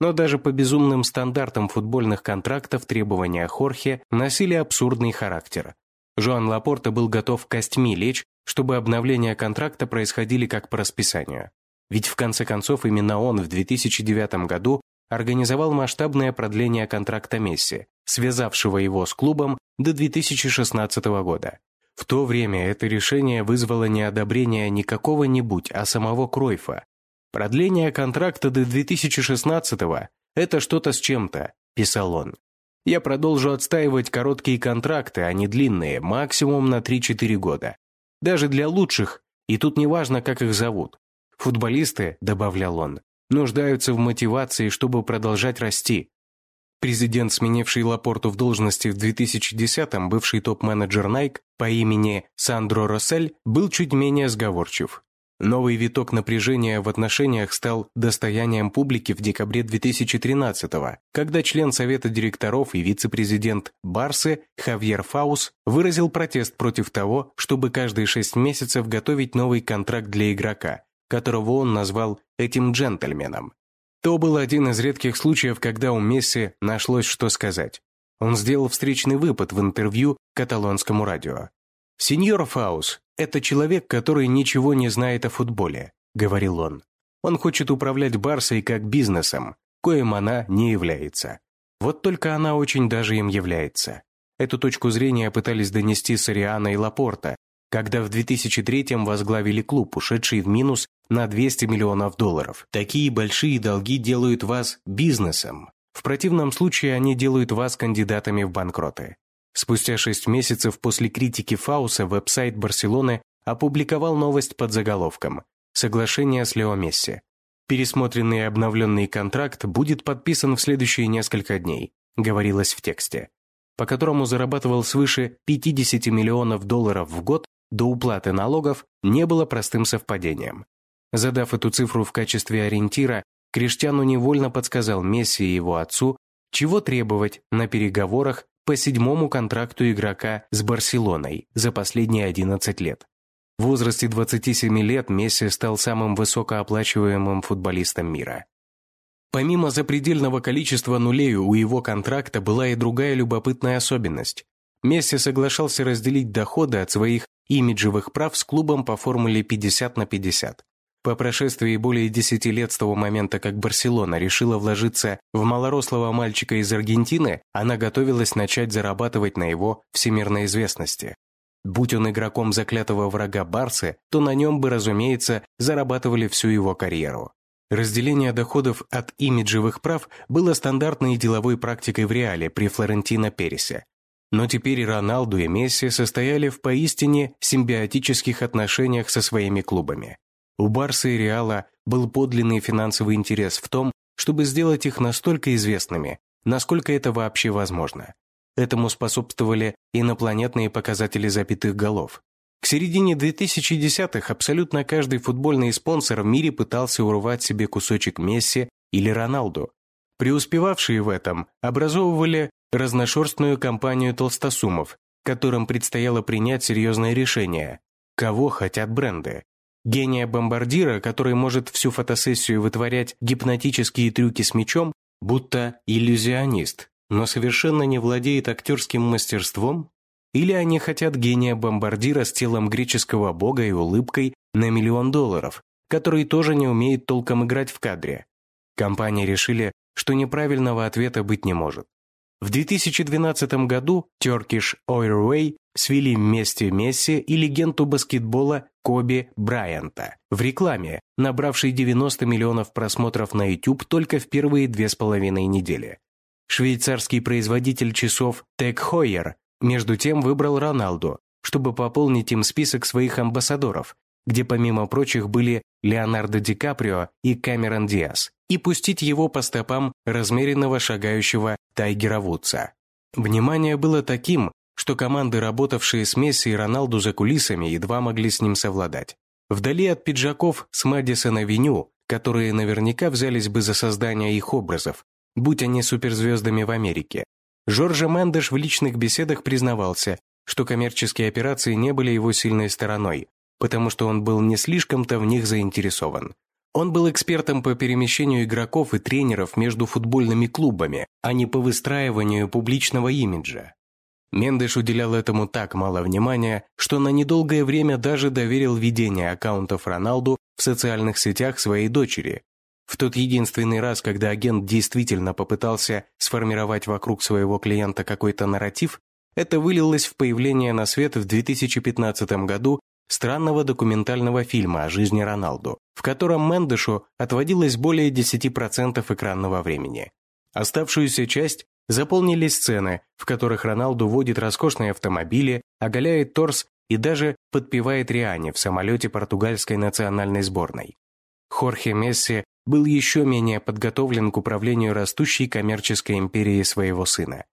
Но даже по безумным стандартам футбольных контрактов требования Хорхе носили абсурдный характер. Жоан Лапорта был готов костьми лечь, чтобы обновления контракта происходили как по расписанию. Ведь в конце концов именно он в 2009 году организовал масштабное продление контракта Месси, связавшего его с клубом до 2016 года. В то время это решение вызвало неодобрение не какого-нибудь, а самого Кройфа. «Продление контракта до 2016-го – это что-то с чем-то», – писал он. «Я продолжу отстаивать короткие контракты, а не длинные, максимум на 3-4 года. Даже для лучших, и тут не важно, как их зовут. Футболисты, добавлял он, нуждаются в мотивации, чтобы продолжать расти. Президент, сменивший Лапорту в должности в 2010-м, бывший топ-менеджер Nike по имени Сандро Россель, был чуть менее сговорчив. Новый виток напряжения в отношениях стал достоянием публики в декабре 2013-го, когда член Совета директоров и вице-президент Барсы Хавьер Фаус выразил протест против того, чтобы каждые шесть месяцев готовить новый контракт для игрока, которого он назвал этим джентльменом. То был один из редких случаев, когда у Месси нашлось что сказать. Он сделал встречный выпад в интервью каталонскому радио. «Сеньор Фаус – это человек, который ничего не знает о футболе», – говорил он. «Он хочет управлять Барсой как бизнесом, коим она не является. Вот только она очень даже им является». Эту точку зрения пытались донести Сориана и Лапорта, когда в 2003-м возглавили клуб, ушедший в минус на 200 миллионов долларов. Такие большие долги делают вас бизнесом. В противном случае они делают вас кандидатами в банкроты. Спустя шесть месяцев после критики Фауса веб-сайт Барселоны опубликовал новость под заголовком «Соглашение с Лео Месси». Пересмотренный и обновленный контракт будет подписан в следующие несколько дней, говорилось в тексте, по которому зарабатывал свыше 50 миллионов долларов в год до уплаты налогов не было простым совпадением. Задав эту цифру в качестве ориентира, Криштиану невольно подсказал Месси и его отцу, чего требовать на переговорах по седьмому контракту игрока с Барселоной за последние 11 лет. В возрасте 27 лет Месси стал самым высокооплачиваемым футболистом мира. Помимо запредельного количества нулей у его контракта была и другая любопытная особенность. Месси соглашался разделить доходы от своих имиджевых прав с клубом по формуле 50 на 50. По прошествии более 10 лет с того момента, как Барселона решила вложиться в малорослого мальчика из Аргентины, она готовилась начать зарабатывать на его всемирной известности. Будь он игроком заклятого врага Барсы, то на нем бы, разумеется, зарабатывали всю его карьеру. Разделение доходов от имиджевых прав было стандартной деловой практикой в Реале при Флорентино Пересе, но теперь Роналду, и Месси состояли в поистине симбиотических отношениях со своими клубами. У Барса и Реала был подлинный финансовый интерес в том, чтобы сделать их настолько известными, насколько это вообще возможно. Этому способствовали инопланетные показатели забитых голов. К середине 2010-х абсолютно каждый футбольный спонсор в мире пытался урвать себе кусочек Месси или Роналду. Преуспевавшие в этом образовывали разношерстную компанию толстосумов, которым предстояло принять серьезное решение, кого хотят бренды. Гения-бомбардира, который может всю фотосессию вытворять гипнотические трюки с мячом, будто иллюзионист, но совершенно не владеет актерским мастерством? Или они хотят гения-бомбардира с телом греческого бога и улыбкой на миллион долларов, который тоже не умеет толком играть в кадре? Компании решили, что неправильного ответа быть не может. В 2012 году Turkish Airway свели вместе Месси и легенду баскетбола Коби Брайанта в рекламе, набравшей 90 миллионов просмотров на YouTube только в первые две с половиной недели. Швейцарский производитель часов Tech Heuer между тем выбрал Роналду, чтобы пополнить им список своих амбассадоров, где помимо прочих были Леонардо Ди Каприо и Камерон Диас, и пустить его по стопам размеренного шагающего Тайгера Вудса. Внимание было таким, что команды, работавшие с Месси и Роналду за кулисами, едва могли с ним совладать. Вдали от пиджаков с Мэдисон-авеню, которые наверняка взялись бы за создание их образов, будь они суперзвездами в Америке. Жоржа Мендеш в личных беседах признавался, что коммерческие операции не были его сильной стороной, потому что он был не слишком-то в них заинтересован. Он был экспертом по перемещению игроков и тренеров между футбольными клубами, а не по выстраиванию публичного имиджа. Мендеш уделял этому так мало внимания, что на недолгое время даже доверил ведение аккаунтов Роналду в социальных сетях своей дочери. В тот единственный раз, когда агент действительно попытался сформировать вокруг своего клиента какой-то нарратив, это вылилось в появление на свет в 2015 году странного документального фильма о жизни Роналду, в котором Мендешу отводилось более 10% экранного времени. Оставшуюся часть заполнили сцены, в которых Роналду водит роскошные автомобили, оголяет торс и даже подпевает Риане в самолете португальской национальной сборной. Хорхе Месси был еще менее подготовлен к управлению растущей коммерческой империей своего сына.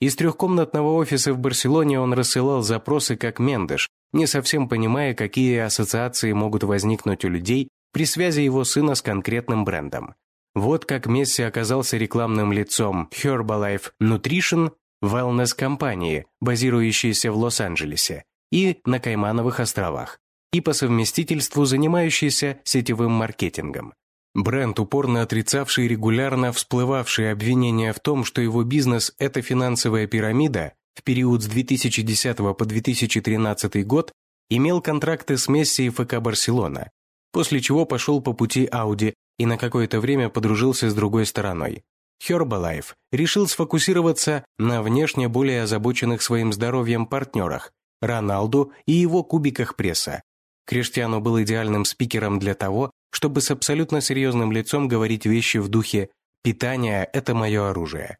Из трехкомнатного офиса в Барселоне он рассылал запросы как Мендеш, не совсем понимая, какие ассоциации могут возникнуть у людей при связи его сына с конкретным брендом. Вот как Месси оказался рекламным лицом Herbalife Nutrition Wellness компании, базирующейся в Лос-Анджелесе и на Каймановых островах, и по совместительству занимающейся сетевым маркетингом. Бренд, упорно отрицавший регулярно всплывавшие обвинения в том, что его бизнес – это финансовая пирамида, в период с 2010 по 2013 год имел контракты с Месси и ФК Барселона, после чего пошел по пути Ауди и на какое-то время подружился с другой стороной. Herbalife решил сфокусироваться на внешне более озабоченных своим здоровьем партнерах – Роналду и его кубиках пресса. Криштиану был идеальным спикером для того, чтобы с абсолютно серьезным лицом говорить вещи в духе «питание – это мое оружие».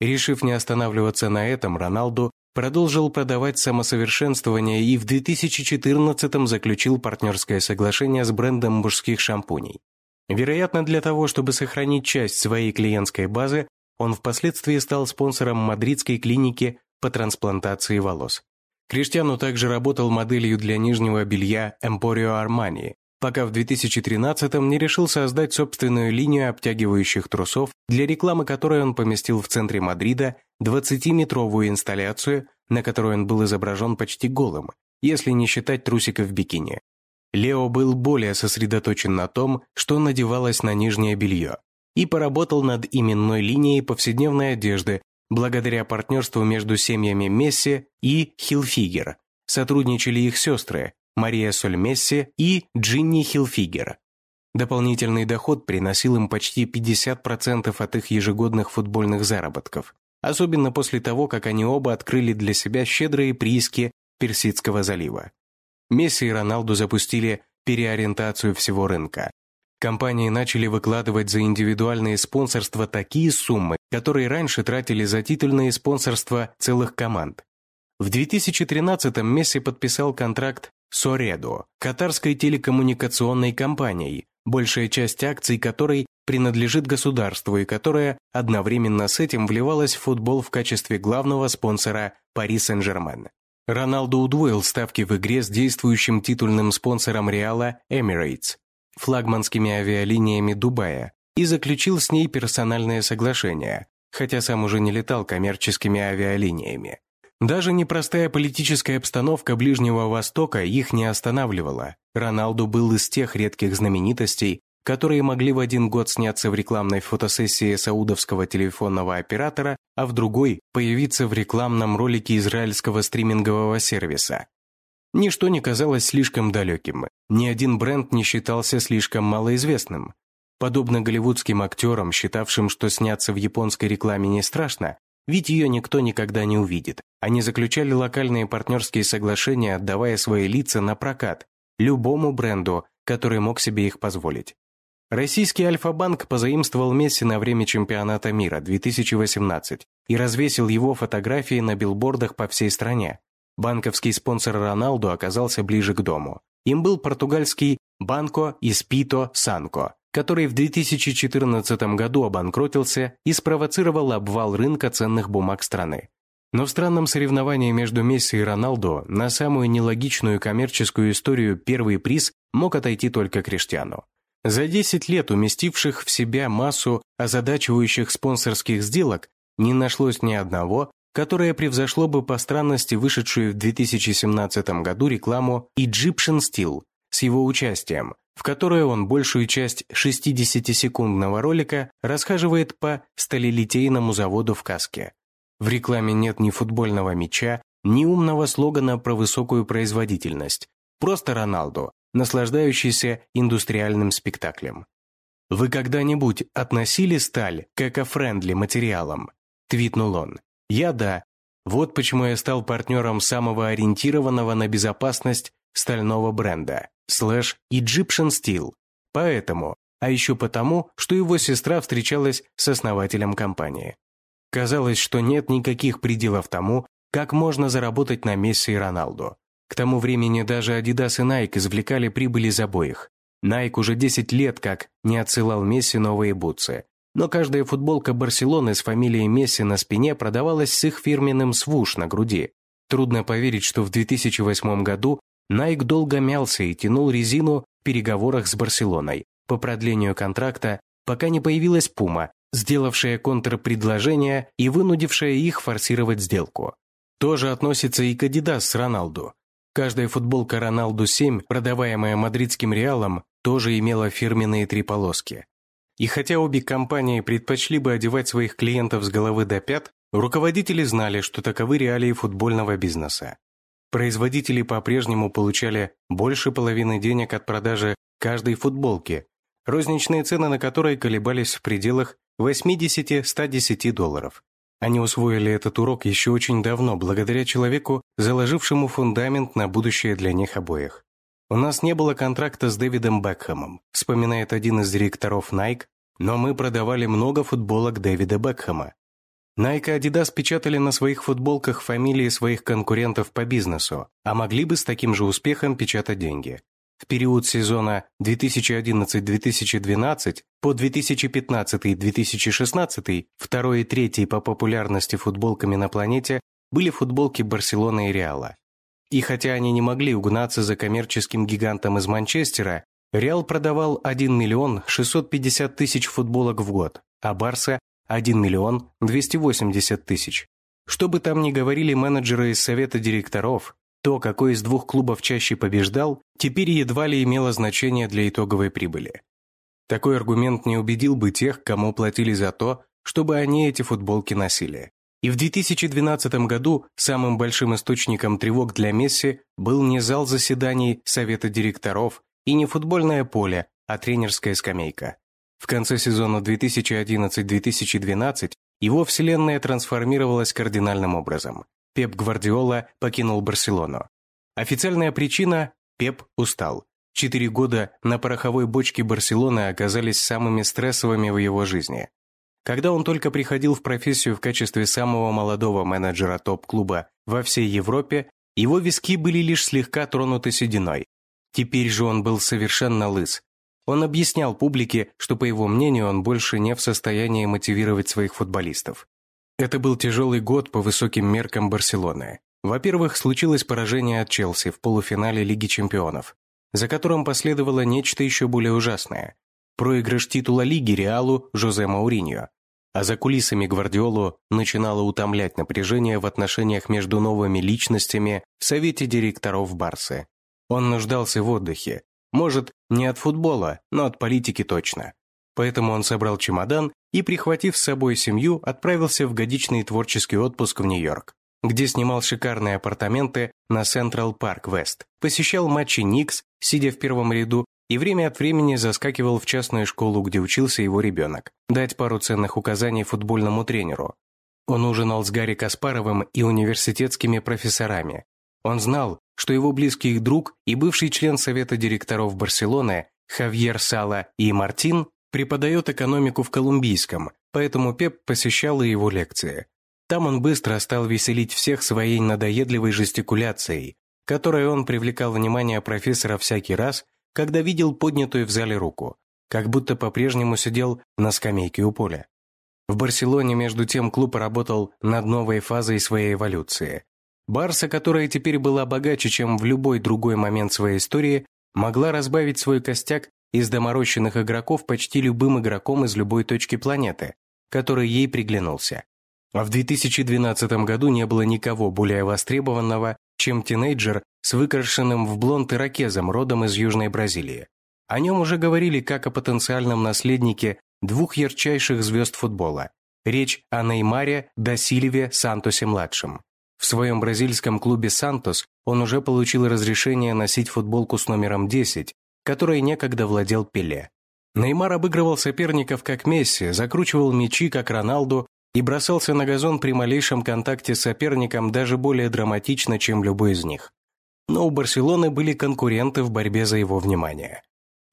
Решив не останавливаться на этом, Роналду продолжил продавать самосовершенствование и в 2014-м заключил партнерское соглашение с брендом мужских шампуней. Вероятно, для того, чтобы сохранить часть своей клиентской базы, он впоследствии стал спонсором мадридской клиники по трансплантации волос. Криштиану также работал моделью для нижнего белья Emporio Armani, пока в 2013-м не решил создать собственную линию обтягивающих трусов, для рекламы которой он поместил в центре Мадрида 20-метровую инсталляцию, на которой он был изображен почти голым, если не считать трусиков в бикини. Лео был более сосредоточен на том, что надевалось на нижнее белье, и поработал над именной линией повседневной одежды благодаря партнерству между семьями Месси и Хилфигер. Сотрудничали их сестры Мария Соль Месси и Джинни Хилфигер. Дополнительный доход приносил им почти 50% от их ежегодных футбольных заработков, особенно после того, как они оба открыли для себя щедрые прииски Персидского залива. Месси и Роналду запустили переориентацию всего рынка. Компании начали выкладывать за индивидуальные спонсорства такие суммы, которые раньше тратили за титульные спонсорства целых команд. В 2013-м Месси подписал контракт с Оредо, катарской телекоммуникационной компанией, большая часть акций которой принадлежит государству и которая одновременно с этим вливалась в футбол в качестве главного спонсора Пари Сен-Жермен. Роналду удвоил ставки в игре с действующим титульным спонсором Реала Emirates, флагманскими авиалиниями Дубая, и заключил с ней персональное соглашение, хотя сам уже не летал коммерческими авиалиниями. Даже непростая политическая обстановка Ближнего Востока их не останавливала. Роналду был из тех редких знаменитостей, которые могли в один год сняться в рекламной фотосессии саудовского телефонного оператора, а в другой появиться в рекламном ролике израильского стримингового сервиса. Ничто не казалось слишком далеким, ни один бренд не считался слишком малоизвестным. Подобно голливудским актерам, считавшим, что сняться в японской рекламе не страшно, ведь ее никто никогда не увидит, они заключали локальные партнерские соглашения, отдавая свои лица на прокат любому бренду, который мог себе их позволить. Российский Альфа-банк позаимствовал Месси на время чемпионата мира 2018 и развесил его фотографии на билбордах по всей стране. Банковский спонсор Роналду оказался ближе к дому. Им был португальский Банко Испито Санко, который в 2014 году обанкротился и спровоцировал обвал рынка ценных бумаг страны. Но в странном соревновании между Месси и Роналду на самую нелогичную коммерческую историю первый приз мог отойти только Криштиану. За 10 лет уместивших в себя массу озадачивающих спонсорских сделок не нашлось ни одного, которое превзошло бы по странности вышедшую в 2017 году рекламу Egyptian Steel с его участием, в которой он большую часть 60-секундного ролика расхаживает по сталелитейному заводу в каске. В рекламе нет ни футбольного мяча, ни умного слогана про высокую производительность. Просто Роналду, наслаждающийся индустриальным спектаклем. «Вы когда-нибудь относили сталь к эко-френдли материалам?» – твитнул он. «Я да. Вот почему я стал партнером самого ориентированного на безопасность стального бренда, слэш Egyptian Steel. Поэтому, а еще потому, что его сестра встречалась с основателем компании. Казалось, что нет никаких пределов тому, как можно заработать на Месси и Роналду. К тому времени даже Adidas и Nike извлекали прибыль из обоих. Nike уже 10 лет как не отсылал Месси новые бутсы. Но каждая футболка Барселоны с фамилией Месси на спине продавалась с их фирменным свуш на груди. Трудно поверить, что в 2008 году Nike долго мялся и тянул резину в переговорах с Барселоной по продлению контракта, пока не появилась Пума, сделавшая контрпредложение и вынудившая их форсировать сделку. Тоже относится и к Adidas с Роналду. Каждая футболка Роналду 7, продаваемая мадридским Реалом, тоже имела фирменные три полоски. И хотя обе компании предпочли бы одевать своих клиентов с головы до пят, руководители знали, что таковы реалии футбольного бизнеса. Производители по-прежнему получали больше половины денег от продажи каждой футболки, розничные цены на которые колебались в пределах 80-110 долларов. Они усвоили этот урок еще очень давно, благодаря человеку, заложившему фундамент на будущее для них обоих. «У нас не было контракта с Дэвидом Бекхэмом», вспоминает один из директоров Nike, но мы продавали много футболок Дэвида Бекхэма. Nike и Adidas печатали на своих футболках фамилии своих конкурентов по бизнесу, а могли бы с таким же успехом печатать деньги. В период сезона 2011-2012 по 2015-2016 второй и третий по популярности футболками на планете были футболки Барселоны и Реала. И хотя они не могли угнаться за коммерческим гигантом из Манчестера, Реал продавал 1 миллион 650 тысяч футболок в год, а Барса – 1 миллион 280 тысяч. Что бы там ни говорили менеджеры из совета директоров, то, какой из двух клубов чаще побеждал, теперь едва ли имело значение для итоговой прибыли. Такой аргумент не убедил бы тех, кому платили за то, чтобы они эти футболки носили. И в 2012 году самым большим источником тревог для Месси был не зал заседаний Совета директоров и не футбольное поле, а тренерская скамейка. В конце сезона 2011-2012 его вселенная трансформировалась кардинальным образом. Пеп Гвардиола покинул Барселону. Официальная причина – Пеп устал. Четыре года на пороховой бочке Барселоны оказались самыми стрессовыми в его жизни. Когда он только приходил в профессию в качестве самого молодого менеджера топ-клуба во всей Европе, его виски были лишь слегка тронуты сединой. Теперь же он был совершенно лыс. Он объяснял публике, что, по его мнению, он больше не в состоянии мотивировать своих футболистов. Это был тяжелый год по высоким меркам Барселоны. Во-первых, случилось поражение от Челси в полуфинале Лиги чемпионов, за которым последовало нечто еще более ужасное – проигрыш титула Лиги Реалу Жозе Мауриньо. А за кулисами Гвардиолу начинало утомлять напряжение в отношениях между новыми личностями в совете директоров Барсы. Он нуждался в отдыхе. Может, не от футбола, но от политики точно. Поэтому он собрал чемодан и, прихватив с собой семью, отправился в годичный творческий отпуск в Нью-Йорк, где снимал шикарные апартаменты на Централ Парк Вест, посещал матчи Никс, сидя в первом ряду, и время от времени заскакивал в частную школу, где учился его ребенок, дать пару ценных указаний футбольному тренеру. Он ужинал с Гарри Каспаровым и университетскими профессорами. Он знал, что его близкий друг и бывший член совета директоров Барселоны Хавьер Сала и Мартин Преподает экономику в Колумбийском, поэтому Пеп посещал и его лекции. Там он быстро стал веселить всех своей надоедливой жестикуляцией, которой он привлекал внимание профессора всякий раз, когда видел поднятую в зале руку, как будто по-прежнему сидел на скамейке у поля. В Барселоне, между тем, клуб работал над новой фазой своей эволюции. Барса, которая теперь была богаче, чем в любой другой момент своей истории, могла разбавить свой костяк из доморощенных игроков почти любым игроком из любой точки планеты, который ей приглянулся. А в 2012 году не было никого более востребованного, чем тинейджер с выкрашенным в блонд ирокезом родом из Южной Бразилии. О нем уже говорили как о потенциальном наследнике двух ярчайших звезд футбола. Речь о Неймаре да Сильве Сантосе-младшем. В своем бразильском клубе «Сантос» он уже получил разрешение носить футболку с номером 10, которой некогда владел Пеле. Неймар обыгрывал соперников как Месси, закручивал мячи как Роналду и бросался на газон при малейшем контакте с соперником даже более драматично, чем любой из них. Но у Барселоны были конкуренты в борьбе за его внимание.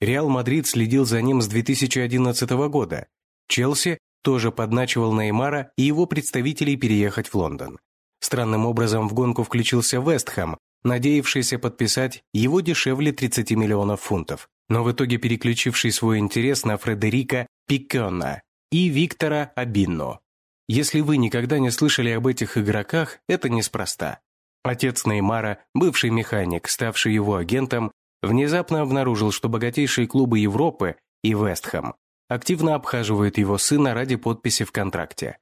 Реал Мадрид следил за ним с 2011 года. Челси тоже подначивал Неймара и его представителей переехать в Лондон. Странным образом в гонку включился Вестхэм, надеявшийся подписать его дешевле 30 миллионов фунтов. но в итоге переключивший свой интерес на Фредерика Пикьонна и Виктора Абинно. Если вы никогда не слышали об этих игроках, это неспроста. Отец Неймара, бывший механик, ставший его агентом, внезапно обнаружил, что богатейшие клубы Европы и Вестхэм активно обхаживают его сына ради подписи в контракте.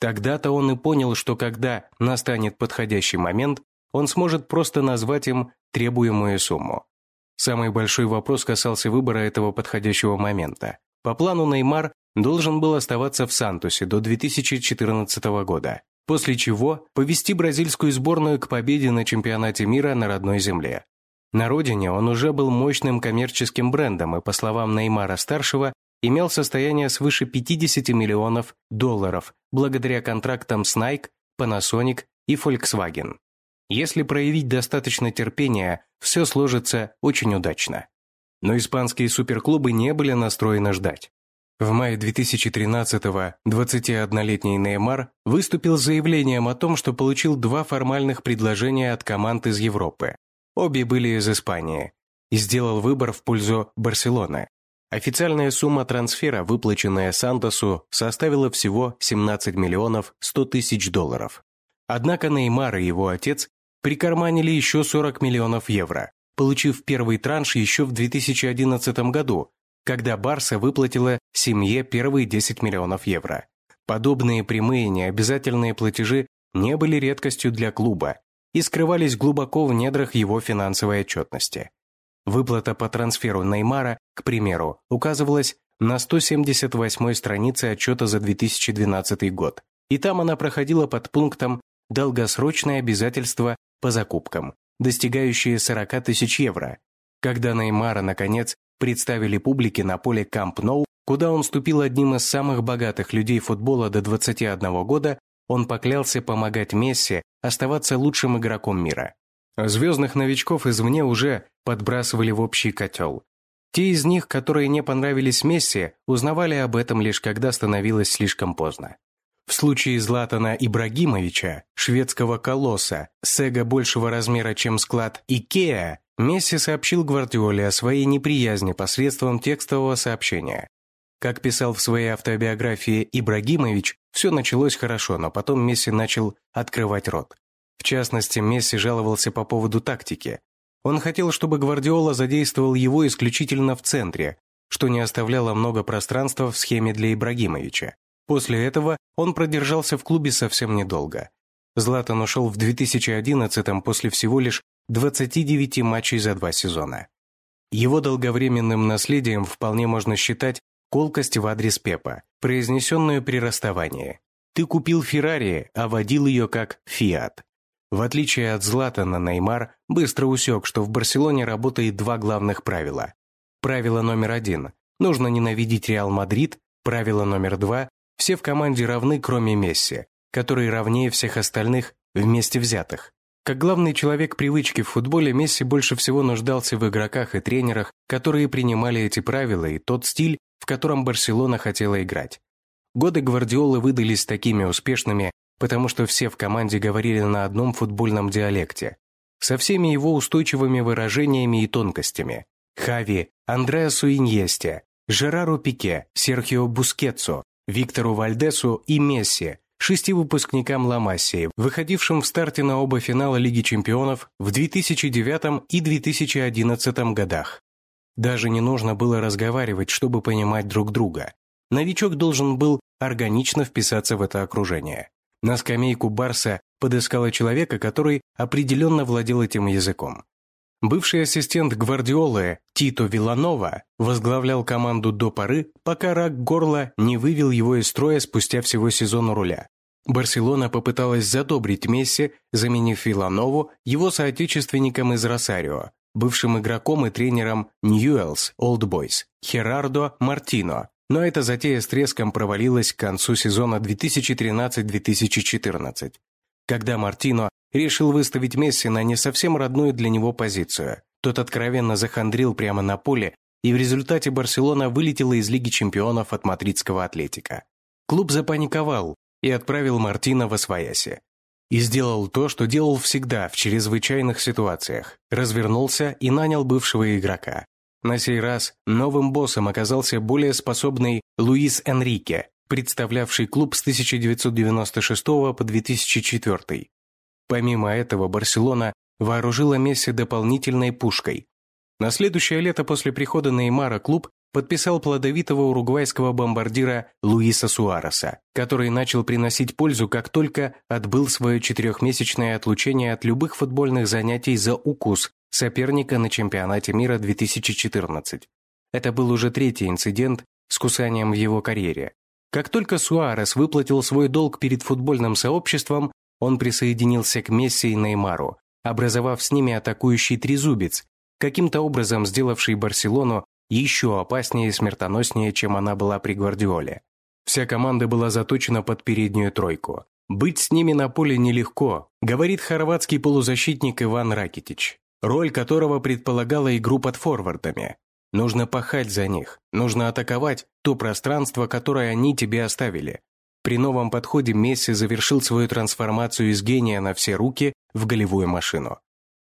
Тогда-то он и понял, что когда настанет подходящий момент, он сможет просто назвать им требуемую сумму. Самый большой вопрос касался выбора этого подходящего момента. По плану Неймар должен был оставаться в Сантусе до 2014 года, после чего повести бразильскую сборную к победе на чемпионате мира на родной земле. На родине он уже был мощным коммерческим брендом и, по словам Неймара-старшего, имел состояние свыше 50 миллионов долларов благодаря контрактам с Nike, Panasonic и Volkswagen. Если проявить достаточно терпения, все сложится очень удачно. Но испанские суперклубы не были настроены ждать. В мае 2013-го 21-летний Неймар выступил с заявлением о том, что получил два формальных предложения от команд из Европы. Обе были из Испании. И сделал выбор в пользу Барселоны. Официальная сумма трансфера, выплаченная Сантосу, составила всего 17 миллионов 100 тысяч долларов. Однако Неймар и его отец прикарманили еще 40 миллионов евро, получив первый транш еще в 2011 году, когда Барса выплатила семье первые 10 миллионов евро. Подобные прямые необязательные платежи не были редкостью для клуба и скрывались глубоко в недрах его финансовой отчетности. Выплата по трансферу Неймара, к примеру, указывалась на 178-й странице отчета за 2012 год, и там она проходила под пунктом «Долгосрочные обязательства по закупкам», достигающие 40 тысяч евро. Когда Неймара, наконец, представили публике на поле Камп Ноу, куда он вступил одним из самых богатых людей футбола до 21 года, он поклялся помогать Месси оставаться лучшим игроком мира. Звездных новичков извне уже подбрасывали в общий котел. Те из них, которые не понравились Месси, узнавали об этом лишь когда становилось слишком поздно. В случае Златана Ибрагимовича, шведского колосса, с эго большего размера, чем склад Икеа, Месси сообщил Гвардиоле о своей неприязни посредством текстового сообщения. Как писал в своей автобиографии Ибрагимович, все началось хорошо, но потом Месси начал открывать рот. В частности, Месси жаловался по поводу тактики. Он хотел, чтобы Гвардиола задействовал его исключительно в центре, что не оставляло много пространства в схеме для Ибрагимовича. После этого он продержался в клубе совсем недолго. Златан ушел в 2011-м после всего лишь 29 матчей за два сезона. Его долговременным наследием вполне можно считать колкость в адрес Пепа, произнесенную при расставании. «Ты купил Феррари, а водил ее как Фиат». В отличие от Златана, Неймар быстро усек, что в Барселоне работает два главных правила. Правило номер один – нужно ненавидеть Реал Мадрид, правило номер два все в команде равны, кроме Месси, который равнее всех остальных вместе взятых. Как главный человек привычки в футболе, Месси больше всего нуждался в игроках и тренерах, которые принимали эти правила и тот стиль, в котором Барселона хотела играть. Годы Гвардиолы выдались такими успешными, потому что все в команде говорили на одном футбольном диалекте, со всеми его устойчивыми выражениями и тонкостями. Хави, Андреасу Иньесте, Жерару Пике, Серхио Бускетсо, Виктору Вальдесу и Месси, шести выпускникам Ламассии, выходившим в старте на оба финала Лиги чемпионов в 2009 и 2011 годах. Даже не нужно было разговаривать, чтобы понимать друг друга. Новичок должен был органично вписаться в это окружение. На скамейку Барса подыскала человека, который определенно владел этим языком. Бывший ассистент Гвардиолы Тито Виланова возглавлял команду до поры, пока рак горла не вывел его из строя спустя всего сезон руля. Барселона попыталась задобрить Месси, заменив Виланову его соотечественником из Росарио, бывшим игроком и тренером Ньюэлс Олд Бойс, Херардо Мартино, но эта затея с треском провалилась к концу сезона 2013-2014, когда Мартино решил выставить Месси на не совсем родную для него позицию. Тот откровенно захандрил прямо на поле, и в результате Барселона вылетела из Лиги чемпионов от мадридского Атлетика. Клуб запаниковал и отправил Мартина в Освояси. И сделал то, что делал всегда в чрезвычайных ситуациях. Развернулся и нанял бывшего игрока. На сей раз новым боссом оказался более способный Луис Энрике, представлявший клуб с 1996 по 2004. Помимо этого, Барселона вооружила Месси дополнительной пушкой. На следующее лето после прихода Неймара клуб подписал плодовитого уругвайского бомбардира Луиса Суареса, который начал приносить пользу, как только отбыл свое четырехмесячное отлучение от любых футбольных занятий за укус соперника на чемпионате мира 2014. Это был уже третий инцидент с кусанием в его карьере. Как только Суарес выплатил свой долг перед футбольным сообществом, он присоединился к Месси и Неймару, образовав с ними атакующий трезубец, каким-то образом сделавший Барселону еще опаснее и смертоноснее, чем она была при Гвардиоле. Вся команда была заточена под переднюю тройку. «Быть с ними на поле нелегко», говорит хорватский полузащитник Иван Ракитич, роль которого предполагала игру под форвардами. Нужно пахать за них, нужно атаковать то пространство, которое они тебе оставили. При новом подходе Месси завершил свою трансформацию из гения на все руки в голевую машину.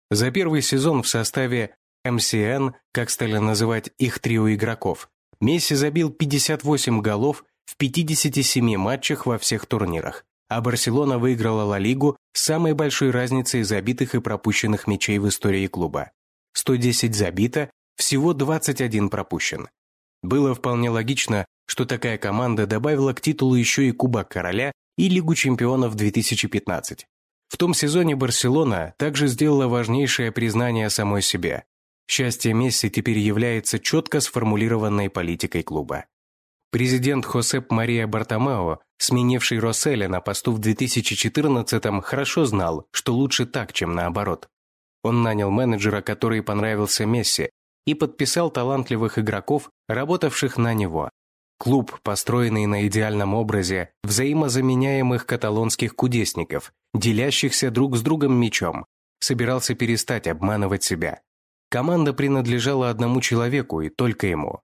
За первый сезон в составе МСН, как стали называть их трио игроков, Месси забил 58 голов в 57 матчах во всех турнирах, а Барселона выиграла Ла Лигу с самой большой разницей забитых и пропущенных мячей в истории клуба. 110 забито, всего 21 пропущен. Было вполне логично, что такая команда добавила к титулу еще и Кубок Короля и Лигу чемпионов 2015. В том сезоне Барселона также сделала важнейшее признание самой себе. Счастье Месси теперь является четко сформулированной политикой клуба. Президент Хосеп Мария Бартомео, сменивший Росселя на посту в 2014-м, хорошо знал, что лучше так, чем наоборот. Он нанял менеджера, который понравился Месси, и подписал талантливых игроков, работавших на него. Клуб, построенный на идеальном образе взаимозаменяемых каталонских кудесников, делящихся друг с другом мечом, собирался перестать обманывать себя. Команда принадлежала одному человеку и только ему.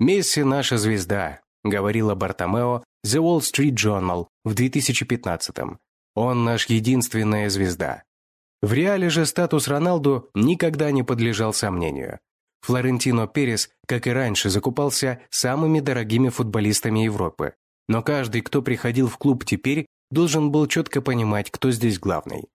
«Месси – наша звезда», – говорила Бартомео The Wall Street Journal в 2015-м. «Он наш единственная звезда». В реале же статус Роналду никогда не подлежал сомнению. Флорентино Перес, как и раньше, закупался самыми дорогими футболистами Европы. Но каждый, кто приходил в клуб теперь, должен был четко понимать, кто здесь главный.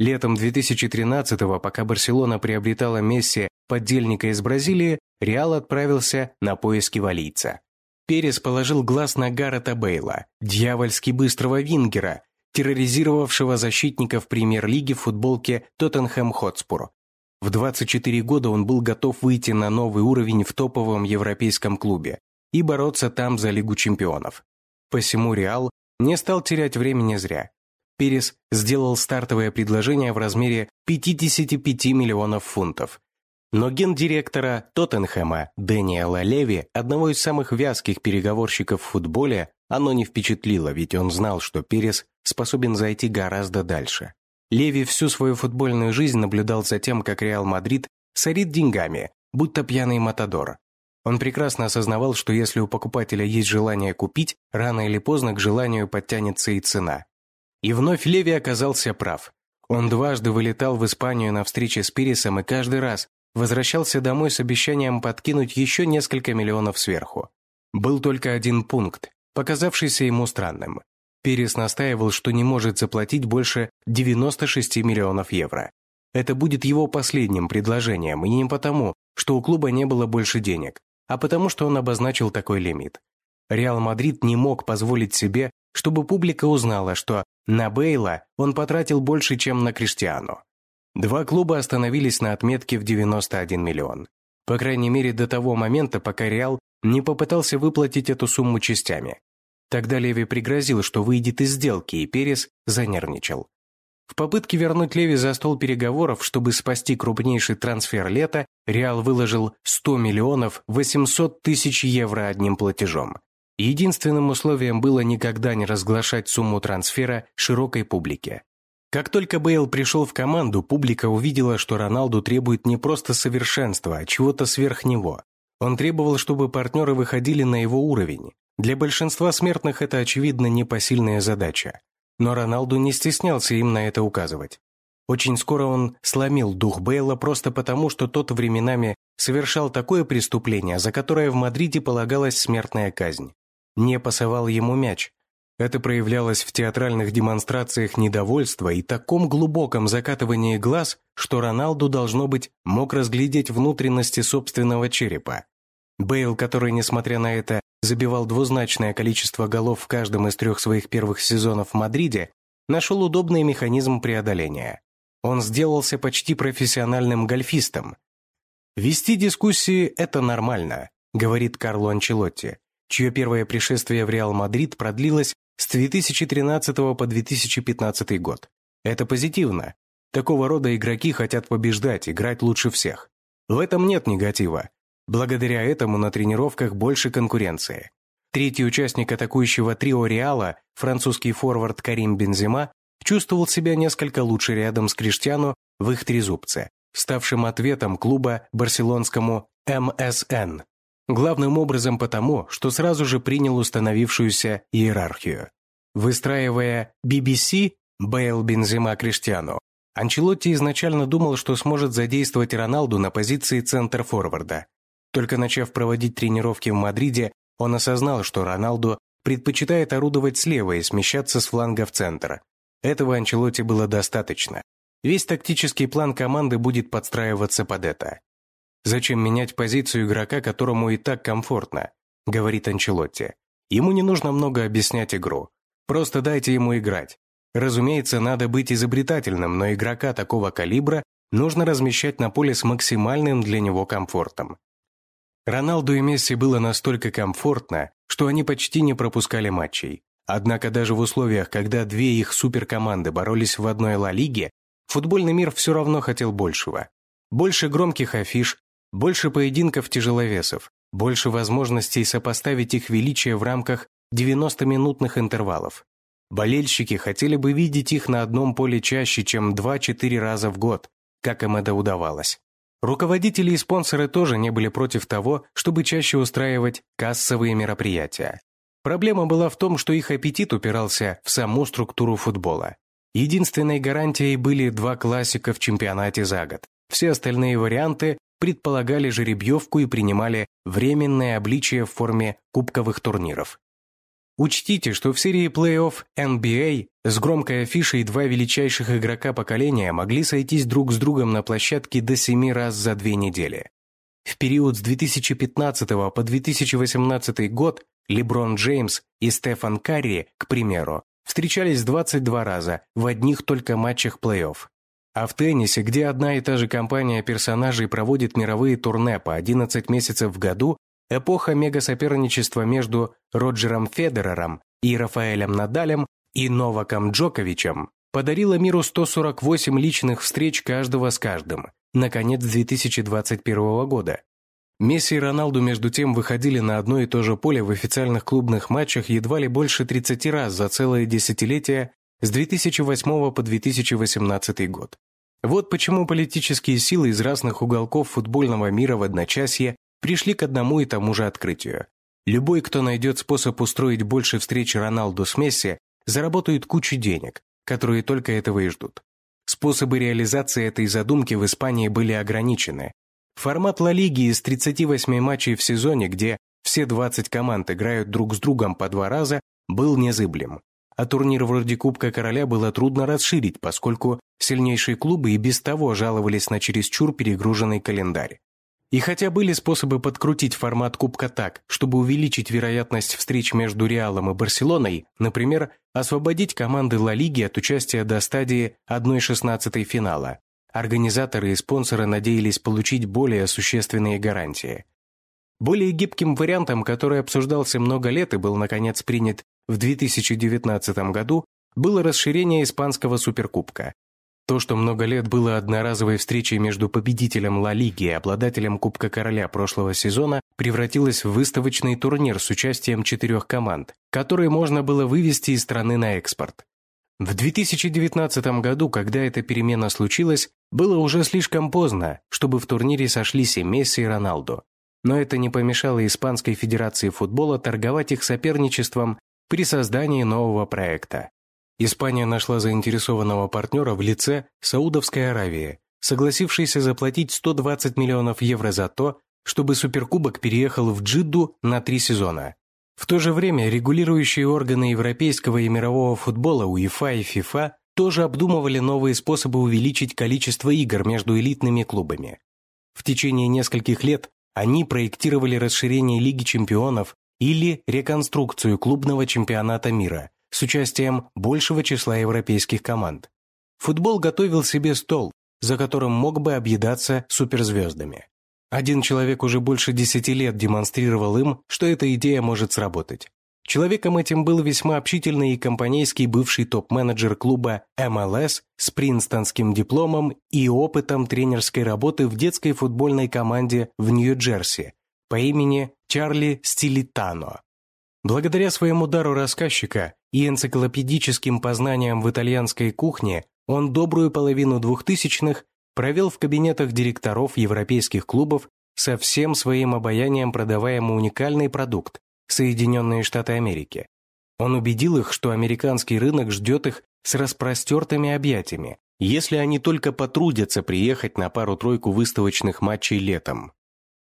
Летом 2013-го, пока Барселона приобретала Месси, поддельника из Бразилии, Реал отправился на поиски валийца. Перес положил глаз на Гаррета Бейла, дьявольски быстрого вингера, терроризировавшего защитников премьер-лиги в футболке Тоттенхэм Хотспур. В 24 года он был готов выйти на новый уровень в топовом европейском клубе и бороться там за Лигу чемпионов. Посему Реал не стал терять времени зря. Перес сделал стартовое предложение в размере 55 миллионов фунтов. Но гендиректора Тоттенхэма Дэниела Леви, одного из самых вязких переговорщиков в футболе, оно не впечатлило, ведь он знал, что Перес способен зайти гораздо дальше. Леви всю свою футбольную жизнь наблюдал за тем, как Реал Мадрид сорит деньгами, будто пьяный матадор. Он прекрасно осознавал, что если у покупателя есть желание купить, рано или поздно к желанию подтянется и цена. И вновь Леви оказался прав. Он дважды вылетал в Испанию на встрече с Пирисом и каждый раз возвращался домой с обещанием подкинуть еще несколько миллионов сверху. Был только один пункт, показавшийся ему странным. Перес настаивал, что не может заплатить больше 96 миллионов евро. Это будет его последним предложением, и не потому, что у клуба не было больше денег, а потому что он обозначил такой лимит. Реал Мадрид не мог позволить себе, чтобы публика узнала, что на Бейла он потратил больше, чем на Криштиану. Два клуба остановились на отметке в 91 миллион. По крайней мере, до того момента, пока Реал не попытался выплатить эту сумму частями. Тогда Леви пригрозил, что выйдет из сделки, и Перес занервничал. В попытке вернуть Леви за стол переговоров, чтобы спасти крупнейший трансфер лета, Реал выложил 100 миллионов 800 тысяч евро одним платежом. Единственным условием было никогда не разглашать сумму трансфера широкой публике. Как только Бейл пришел в команду, публика увидела, что Роналду требует не просто совершенства, а чего-то сверх него. Он требовал, чтобы партнеры выходили на его уровень. Для большинства смертных это, очевидно, непосильная задача. Но Роналду не стеснялся им на это указывать. Очень скоро он сломил дух Бейла просто потому, что тот временами совершал такое преступление, за которое в Мадриде полагалась смертная казнь. Не пасовал ему мяч. Это проявлялось в театральных демонстрациях недовольства и таком глубоком закатывании глаз, что Роналду, должно быть, мог разглядеть внутренности собственного черепа. Бейл, который, несмотря на это, забивал двузначное количество голов в каждом из трех своих первых сезонов в Мадриде, нашел удобный механизм преодоления. Он сделался почти профессиональным гольфистом. «Вести дискуссии – это нормально», – говорит Карло Анчелотти, чье первое пришествие в Реал Мадрид продлилось с 2013 по 2015 год. Это позитивно. Такого рода игроки хотят побеждать, играть лучше всех. В этом нет негатива. Благодаря этому на тренировках больше конкуренции. Третий участник атакующего трио Реала, французский форвард Карим Бензима, чувствовал себя несколько лучше рядом с Криштиану в их трезубце, ставшим ответом клуба барселонскому МСН. Главным образом потому, что сразу же принял установившуюся иерархию. Выстраивая BBC Бейл Бензима Криштиану, Анчелотти изначально думал, что сможет задействовать Роналду на позиции центр-форварда. Только начав проводить тренировки в Мадриде, он осознал, что Роналду предпочитает орудовать слева и смещаться с фланга в центр. Этого Анчелотти было достаточно. Весь тактический план команды будет подстраиваться под это. «Зачем менять позицию игрока, которому и так комфортно?» – говорит Анчелотти. «Ему не нужно много объяснять игру. Просто дайте ему играть. Разумеется, надо быть изобретательным, но игрока такого калибра нужно размещать на поле с максимальным для него комфортом. Роналду и Месси было настолько комфортно, что они почти не пропускали матчей. Однако даже в условиях, когда две их суперкоманды боролись в одной Ла Лиге, футбольный мир все равно хотел большего. Больше громких афиш, больше поединков тяжеловесов, больше возможностей сопоставить их величие в рамках 90-минутных интервалов. Болельщики хотели бы видеть их на одном поле чаще, чем 2-4 раза в год, как им это удавалось. Руководители и спонсоры тоже не были против того, чтобы чаще устраивать кассовые мероприятия. Проблема была в том, что их аппетит упирался в саму структуру футбола. Единственной гарантией были два классика в чемпионате за год. Все остальные варианты предполагали жеребьевку и принимали временное обличие в форме кубковых турниров. Учтите, что в серии плей-офф NBA с громкой афишей два величайших игрока поколения могли сойтись друг с другом на площадке до семи раз за две недели. В период с 2015 по 2018 год Леброн Джеймс и Стефан Карри, к примеру, встречались 22 раза в одних только матчах плей-офф. А в теннисе, где одна и та же компания персонажей проводит мировые турне по 11 месяцев в году, эпоха мегасоперничества между Роджером Федерером и Рафаэлем Надалем и Новаком Джоковичем подарила миру 148 личных встреч каждого с каждым, наконец 2021 года. Месси и Роналду между тем выходили на одно и то же поле в официальных клубных матчах едва ли больше 30 раз за целое десятилетие с 2008 по 2018 год. Вот почему политические силы из разных уголков футбольного мира в одночасье пришли к одному и тому же открытию. Любой, кто найдет способ устроить больше встреч Роналду с Месси, заработает кучу денег, которые только этого и ждут. Способы реализации этой задумки в Испании были ограничены, Формат Ла Лиги из 38 матчей в сезоне, где все 20 команд играют друг с другом по два раза, был незыблем. А турнир вроде Кубка Короля было трудно расширить, поскольку сильнейшие клубы и без того жаловались на чересчур перегруженный календарь. И хотя были способы подкрутить формат Кубка так, чтобы увеличить вероятность встреч между Реалом и Барселоной, например, освободить команды Ла Лиги от участия до стадии 1-16 финала, Организаторы и спонсоры надеялись получить более существенные гарантии. Более гибким вариантом, который обсуждался много лет и был, наконец, принят в 2019 году, было расширение испанского суперкубка. То, что много лет было одноразовой встречей между победителем Ла Лиги и обладателем Кубка Короля прошлого сезона, превратилось в выставочный турнир с участием четырех команд, которые можно было вывести из страны на экспорт. В 2019 году, когда эта перемена случилась, было уже слишком поздно, чтобы в турнире сошлись и Месси, и Роналду. Но это не помешало Испанской Федерации футбола торговать их соперничеством при создании нового проекта. Испания нашла заинтересованного партнера в лице Саудовской Аравии, согласившийся заплатить 120 миллионов евро за то, чтобы Суперкубок переехал в Джидду на три сезона. В то же время регулирующие органы европейского и мирового футбола УЕФА и ФИФА тоже обдумывали новые способы увеличить количество игр между элитными клубами. В течение нескольких лет они проектировали расширение Лиги чемпионов или реконструкцию клубного чемпионата мира с участием большего числа европейских команд. Футбол готовил себе стол, за которым мог бы объедаться суперзвездами. Один человек уже больше десяти лет демонстрировал им, что эта идея может сработать. Человеком этим был весьма общительный и компанейский бывший топ-менеджер клуба МЛС с принстонским дипломом и опытом тренерской работы в детской футбольной команде в Нью-Джерси по имени Чарли Стилитано. Благодаря своему дару рассказчика и энциклопедическим познаниям в итальянской кухне он добрую половину двухтысячных провел в кабинетах директоров европейских клубов со всем своим обаянием продавая уникальный продукт – Соединенные Штаты Америки. Он убедил их, что американский рынок ждет их с распростертыми объятиями, если они только потрудятся приехать на пару-тройку выставочных матчей летом.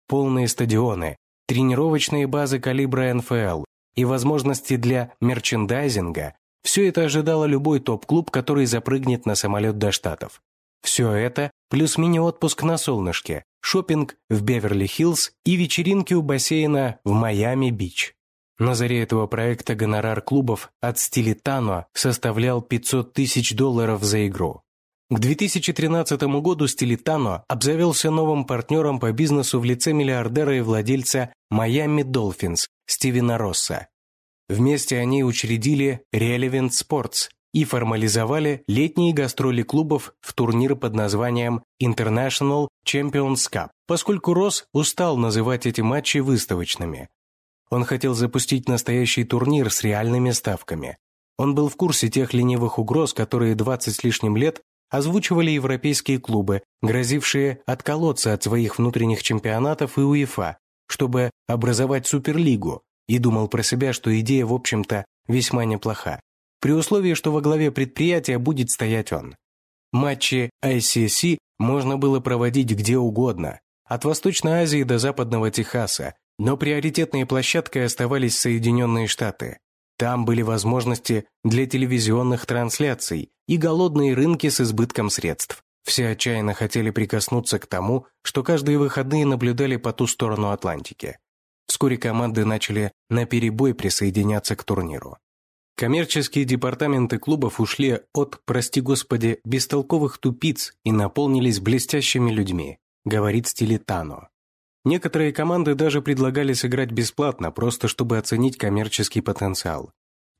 Полные стадионы, тренировочные базы калибра НФЛ и возможности для мерчендайзинга все это ожидало любой топ-клуб, который запрыгнет на самолет до Штатов. Все это плюс мини-отпуск на солнышке, шопинг в Беверли-Хиллз и вечеринки у бассейна в Майами-Бич. На заре этого проекта гонорар клубов от Стилитано составлял 500 тысяч долларов за игру. К 2013 году Стилитано обзавелся новым партнером по бизнесу в лице миллиардера и владельца Майами Долфинс Стивена Росса. Вместе они учредили Relevant Sports и формализовали летние гастроли клубов в турнир под названием International Champions Cup, поскольку Росс устал называть эти матчи выставочными. Он хотел запустить настоящий турнир с реальными ставками. Он был в курсе тех ленивых угроз, которые 20 с лишним лет озвучивали европейские клубы, грозившие отколоться от своих внутренних чемпионатов и УЕФА, чтобы образовать Суперлигу, и думал про себя, что идея, в общем-то, весьма неплоха, при условии, что во главе предприятия будет стоять он. Матчи ICC можно было проводить где угодно, от Восточной Азии до Западного Техаса, но приоритетной площадкой оставались Соединенные Штаты. Там были возможности для телевизионных трансляций и голодные рынки с избытком средств. Все отчаянно хотели прикоснуться к тому, что каждые выходные наблюдали по ту сторону Атлантики. Вскоре команды начали наперебой присоединяться к турниру. Коммерческие департаменты клубов ушли от, прости господи, бестолковых тупиц и наполнились блестящими людьми, говорит Стилитано. Некоторые команды даже предлагали сыграть бесплатно, просто чтобы оценить коммерческий потенциал.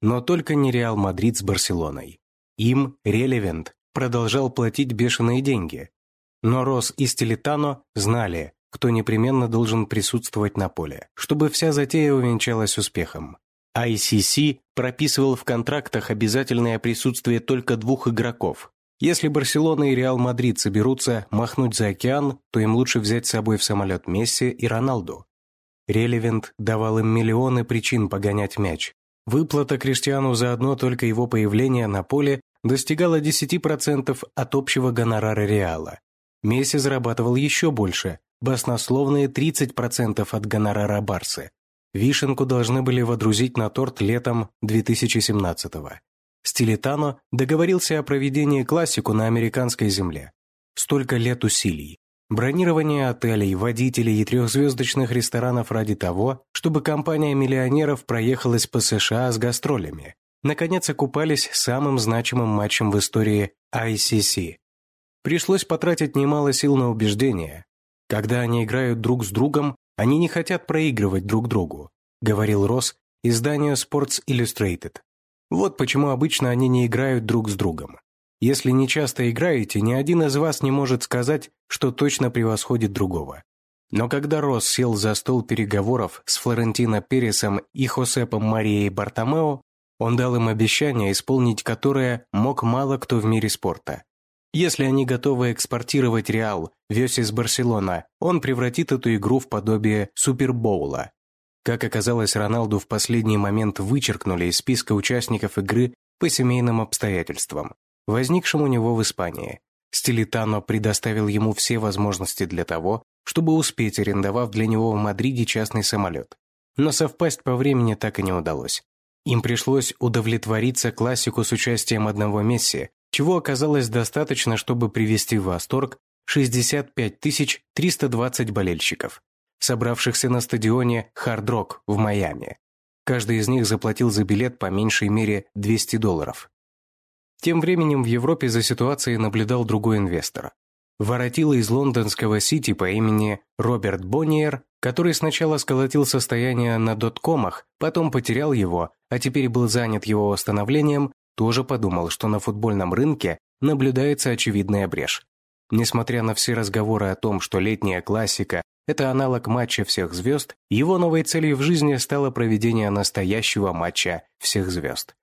Но только не Реал Мадрид с Барселоной. Им Релевент продолжал платить бешеные деньги. Но Росс и Стилитано знали, кто непременно должен присутствовать на поле, чтобы вся затея увенчалась успехом. ICC прописывал в контрактах обязательное присутствие только двух игроков. Если Барселона и Реал Мадрид соберутся махнуть за океан, то им лучше взять с собой в самолет Месси и Роналду. Релевент давал им миллионы причин погонять мяч. Выплата Криштиану за одно только его появление на поле достигала 10% от общего гонорара Реала. Месси зарабатывал еще больше, баснословные 30% от гонорара Барсы. Вишенку должны были водрузить на торт летом 2017-го. Стилитано договорился о проведении классику на американской земле. Столько лет усилий. Бронирование отелей, водителей и трехзвездочных ресторанов ради того, чтобы компания миллионеров проехалась по США с гастролями. Наконец окупались самым значимым матчем в истории ICC. Пришлось потратить немало сил на убеждение, когда они играют друг с другом, они не хотят проигрывать друг другу, говорил Росс изданию Sports Illustrated. Вот почему обычно они не играют друг с другом. Если не часто играете, ни один из вас не может сказать, что точно превосходит другого. Но когда Росс сел за стол переговоров с Флорентино Пересом и Хосепом Марией Бартомео, он дал им обещание, исполнить которое мог мало кто в мире спорта. Если они готовы экспортировать Реал, вез из Барселона, он превратит эту игру в подобие Супербоула. Как оказалось, Роналду в последний момент вычеркнули из списка участников игры по семейным обстоятельствам, возникшим у него в Испании. Стилитано предоставил ему все возможности для того, чтобы успеть, арендовав для него в Мадриде частный самолет. Но совпасть по времени так и не удалось. Им пришлось удовлетвориться классику с участием одного Месси, чего оказалось достаточно, чтобы привести в восторг 65 320 болельщиков, собравшихся на стадионе Hard Rock в Майами. Каждый из них заплатил за билет по меньшей мере 200 долларов. Тем временем в Европе за ситуацией наблюдал другой инвестор. Воротила из лондонского Сити по имени Роберт Бонниер, который сначала сколотил состояние на доткомах, потом потерял его, а теперь был занят его восстановлением, тоже подумал, что на футбольном рынке наблюдается очевидная брешь. Несмотря на все разговоры о том, что летняя классика – это аналог матча всех звезд, его новой целью в жизни стало проведение настоящего матча всех звезд.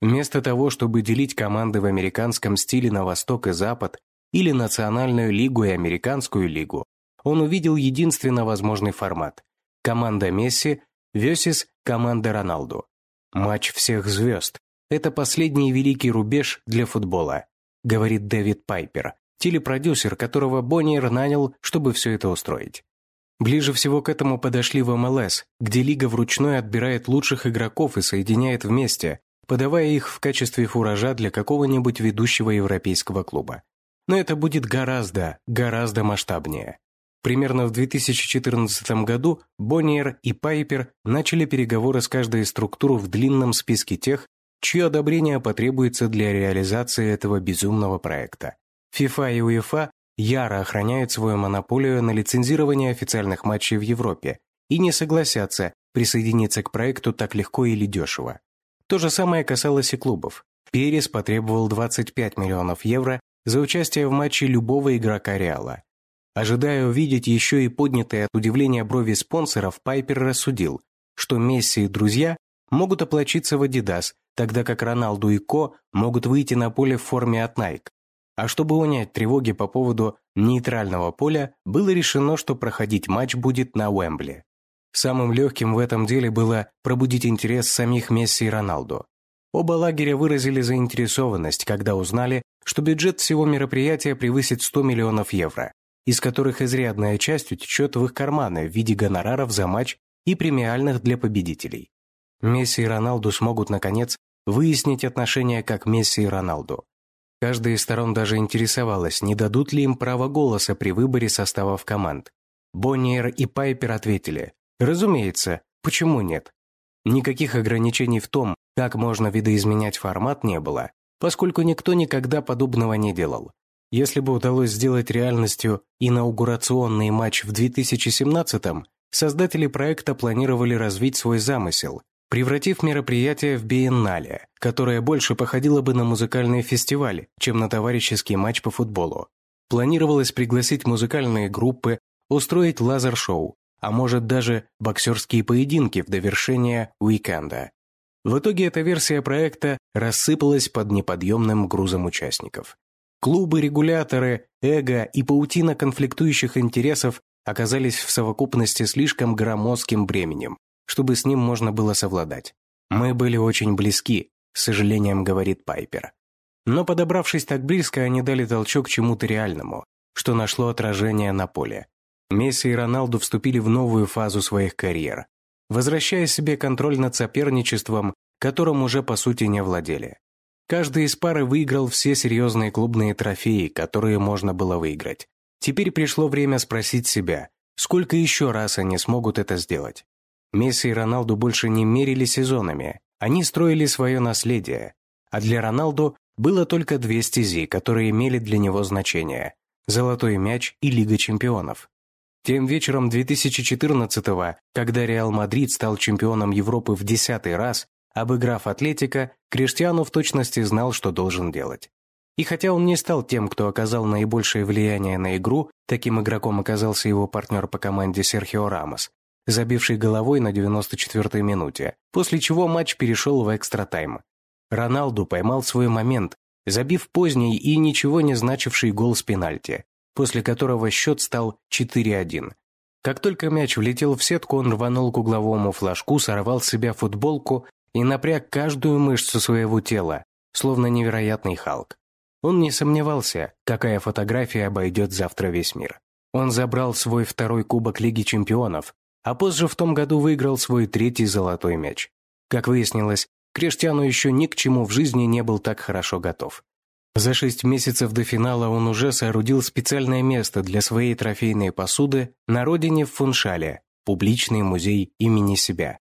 Вместо того, чтобы делить команды в американском стиле на восток и запад, или Национальную лигу и Американскую лигу, он увидел единственно возможный формат – команда Месси versus команда Роналду. Матч всех звезд – это последний великий рубеж для футбола, говорит Дэвид Пайпер, телепродюсер, которого Бонниер нанял, чтобы все это устроить. Ближе всего к этому подошли в МЛС, где лига вручную отбирает лучших игроков и соединяет вместе, подавая их в качестве фуража для какого-нибудь ведущего европейского клуба. Но это будет гораздо, гораздо масштабнее. Примерно в 2014 году Бонниер и Пайпер начали переговоры с каждой из структур в длинном списке тех, чье одобрение потребуется для реализации этого безумного проекта. FIFA и UEFA яро охраняют свою монополию на лицензирование официальных матчей в Европе и не согласятся присоединиться к проекту так легко или дешево. То же самое касалось и клубов. Перес потребовал 25 миллионов евро за участие в матче любого игрока Реала. Ожидая увидеть еще и поднятые от удивления брови спонсоров, Пайпер рассудил, что Месси и друзья могут оплачиться в Adidas, тогда как Роналду и Ко могут выйти на поле в форме от Nike. А чтобы унять тревоги по поводу нейтрального поля, было решено, что проходить матч будет на Уэмбли. Самым легким в этом деле было пробудить интерес самих Месси и Роналду. Оба лагеря выразили заинтересованность, когда узнали, что бюджет всего мероприятия превысит 100 миллионов евро, из которых изрядная часть утечет в их карманы в виде гонораров за матч и премиальных для победителей. Месси и Роналду смогут, наконец, выяснить отношения как Месси и Роналду. Каждая из сторон даже интересовалась, не дадут ли им право голоса при выборе составов команд. Бонниер и Пайпер ответили, разумеется, почему нет? Никаких ограничений в том, как можно видоизменять формат, не было, поскольку никто никогда подобного не делал. Если бы удалось сделать реальностью инаугурационный матч в 2017-м, создатели проекта планировали развить свой замысел превратив мероприятие в биеннале, которое больше походило бы на музыкальный фестиваль, чем на товарищеский матч по футболу. Планировалось пригласить музыкальные группы, устроить лазер-шоу, а может даже боксерские поединки в довершение уикенда. В итоге эта версия проекта рассыпалась под неподъемным грузом участников. Клубы, регуляторы, эго и паутина конфликтующих интересов оказались в совокупности слишком громоздким бременем, чтобы с ним можно было совладать. Мы были очень близки, с сожалением говорит Пайпер. Но подобравшись так близко, они дали толчок чему-то реальному, что нашло отражение на поле. Месси и Роналду вступили в новую фазу своих карьер, возвращая себе контроль над соперничеством, которым уже по сути не владели. Каждый из пары выиграл все серьезные клубные трофеи, которые можно было выиграть. Теперь пришло время спросить себя, сколько еще раз они смогут это сделать. Месси и Роналду больше не мерили сезонами, они строили свое наследие. А для Роналду было только две стези, которые имели для него значение – «Золотой мяч» и «Лига чемпионов». Тем вечером 2014-го, когда Реал Мадрид стал чемпионом Европы в десятый раз, обыграв Атлетико, Криштиану в точности знал, что должен делать. И хотя он не стал тем, кто оказал наибольшее влияние на игру, таким игроком оказался его партнер по команде Серхио Рамос, забивший головой на 94-й минуте, после чего матч перешел в экстра-тайм. Роналду поймал свой момент, забив поздний и ничего не значивший гол с пенальти, после которого счет стал 4-1. Как только мяч влетел в сетку, он рванул к угловому флажку, сорвал с себя футболку и напряг каждую мышцу своего тела, словно невероятный Халк. Он не сомневался, какая фотография обойдет завтра весь мир. Он забрал свой второй кубок Лиги чемпионов, а позже в том году выиграл свой третий золотой мяч. Как выяснилось, Криштиану еще ни к чему в жизни не был так хорошо готов. За шесть месяцев до финала он уже соорудил специальное место для своей трофейной посуды на родине в Фуншале, публичный музей имени себя.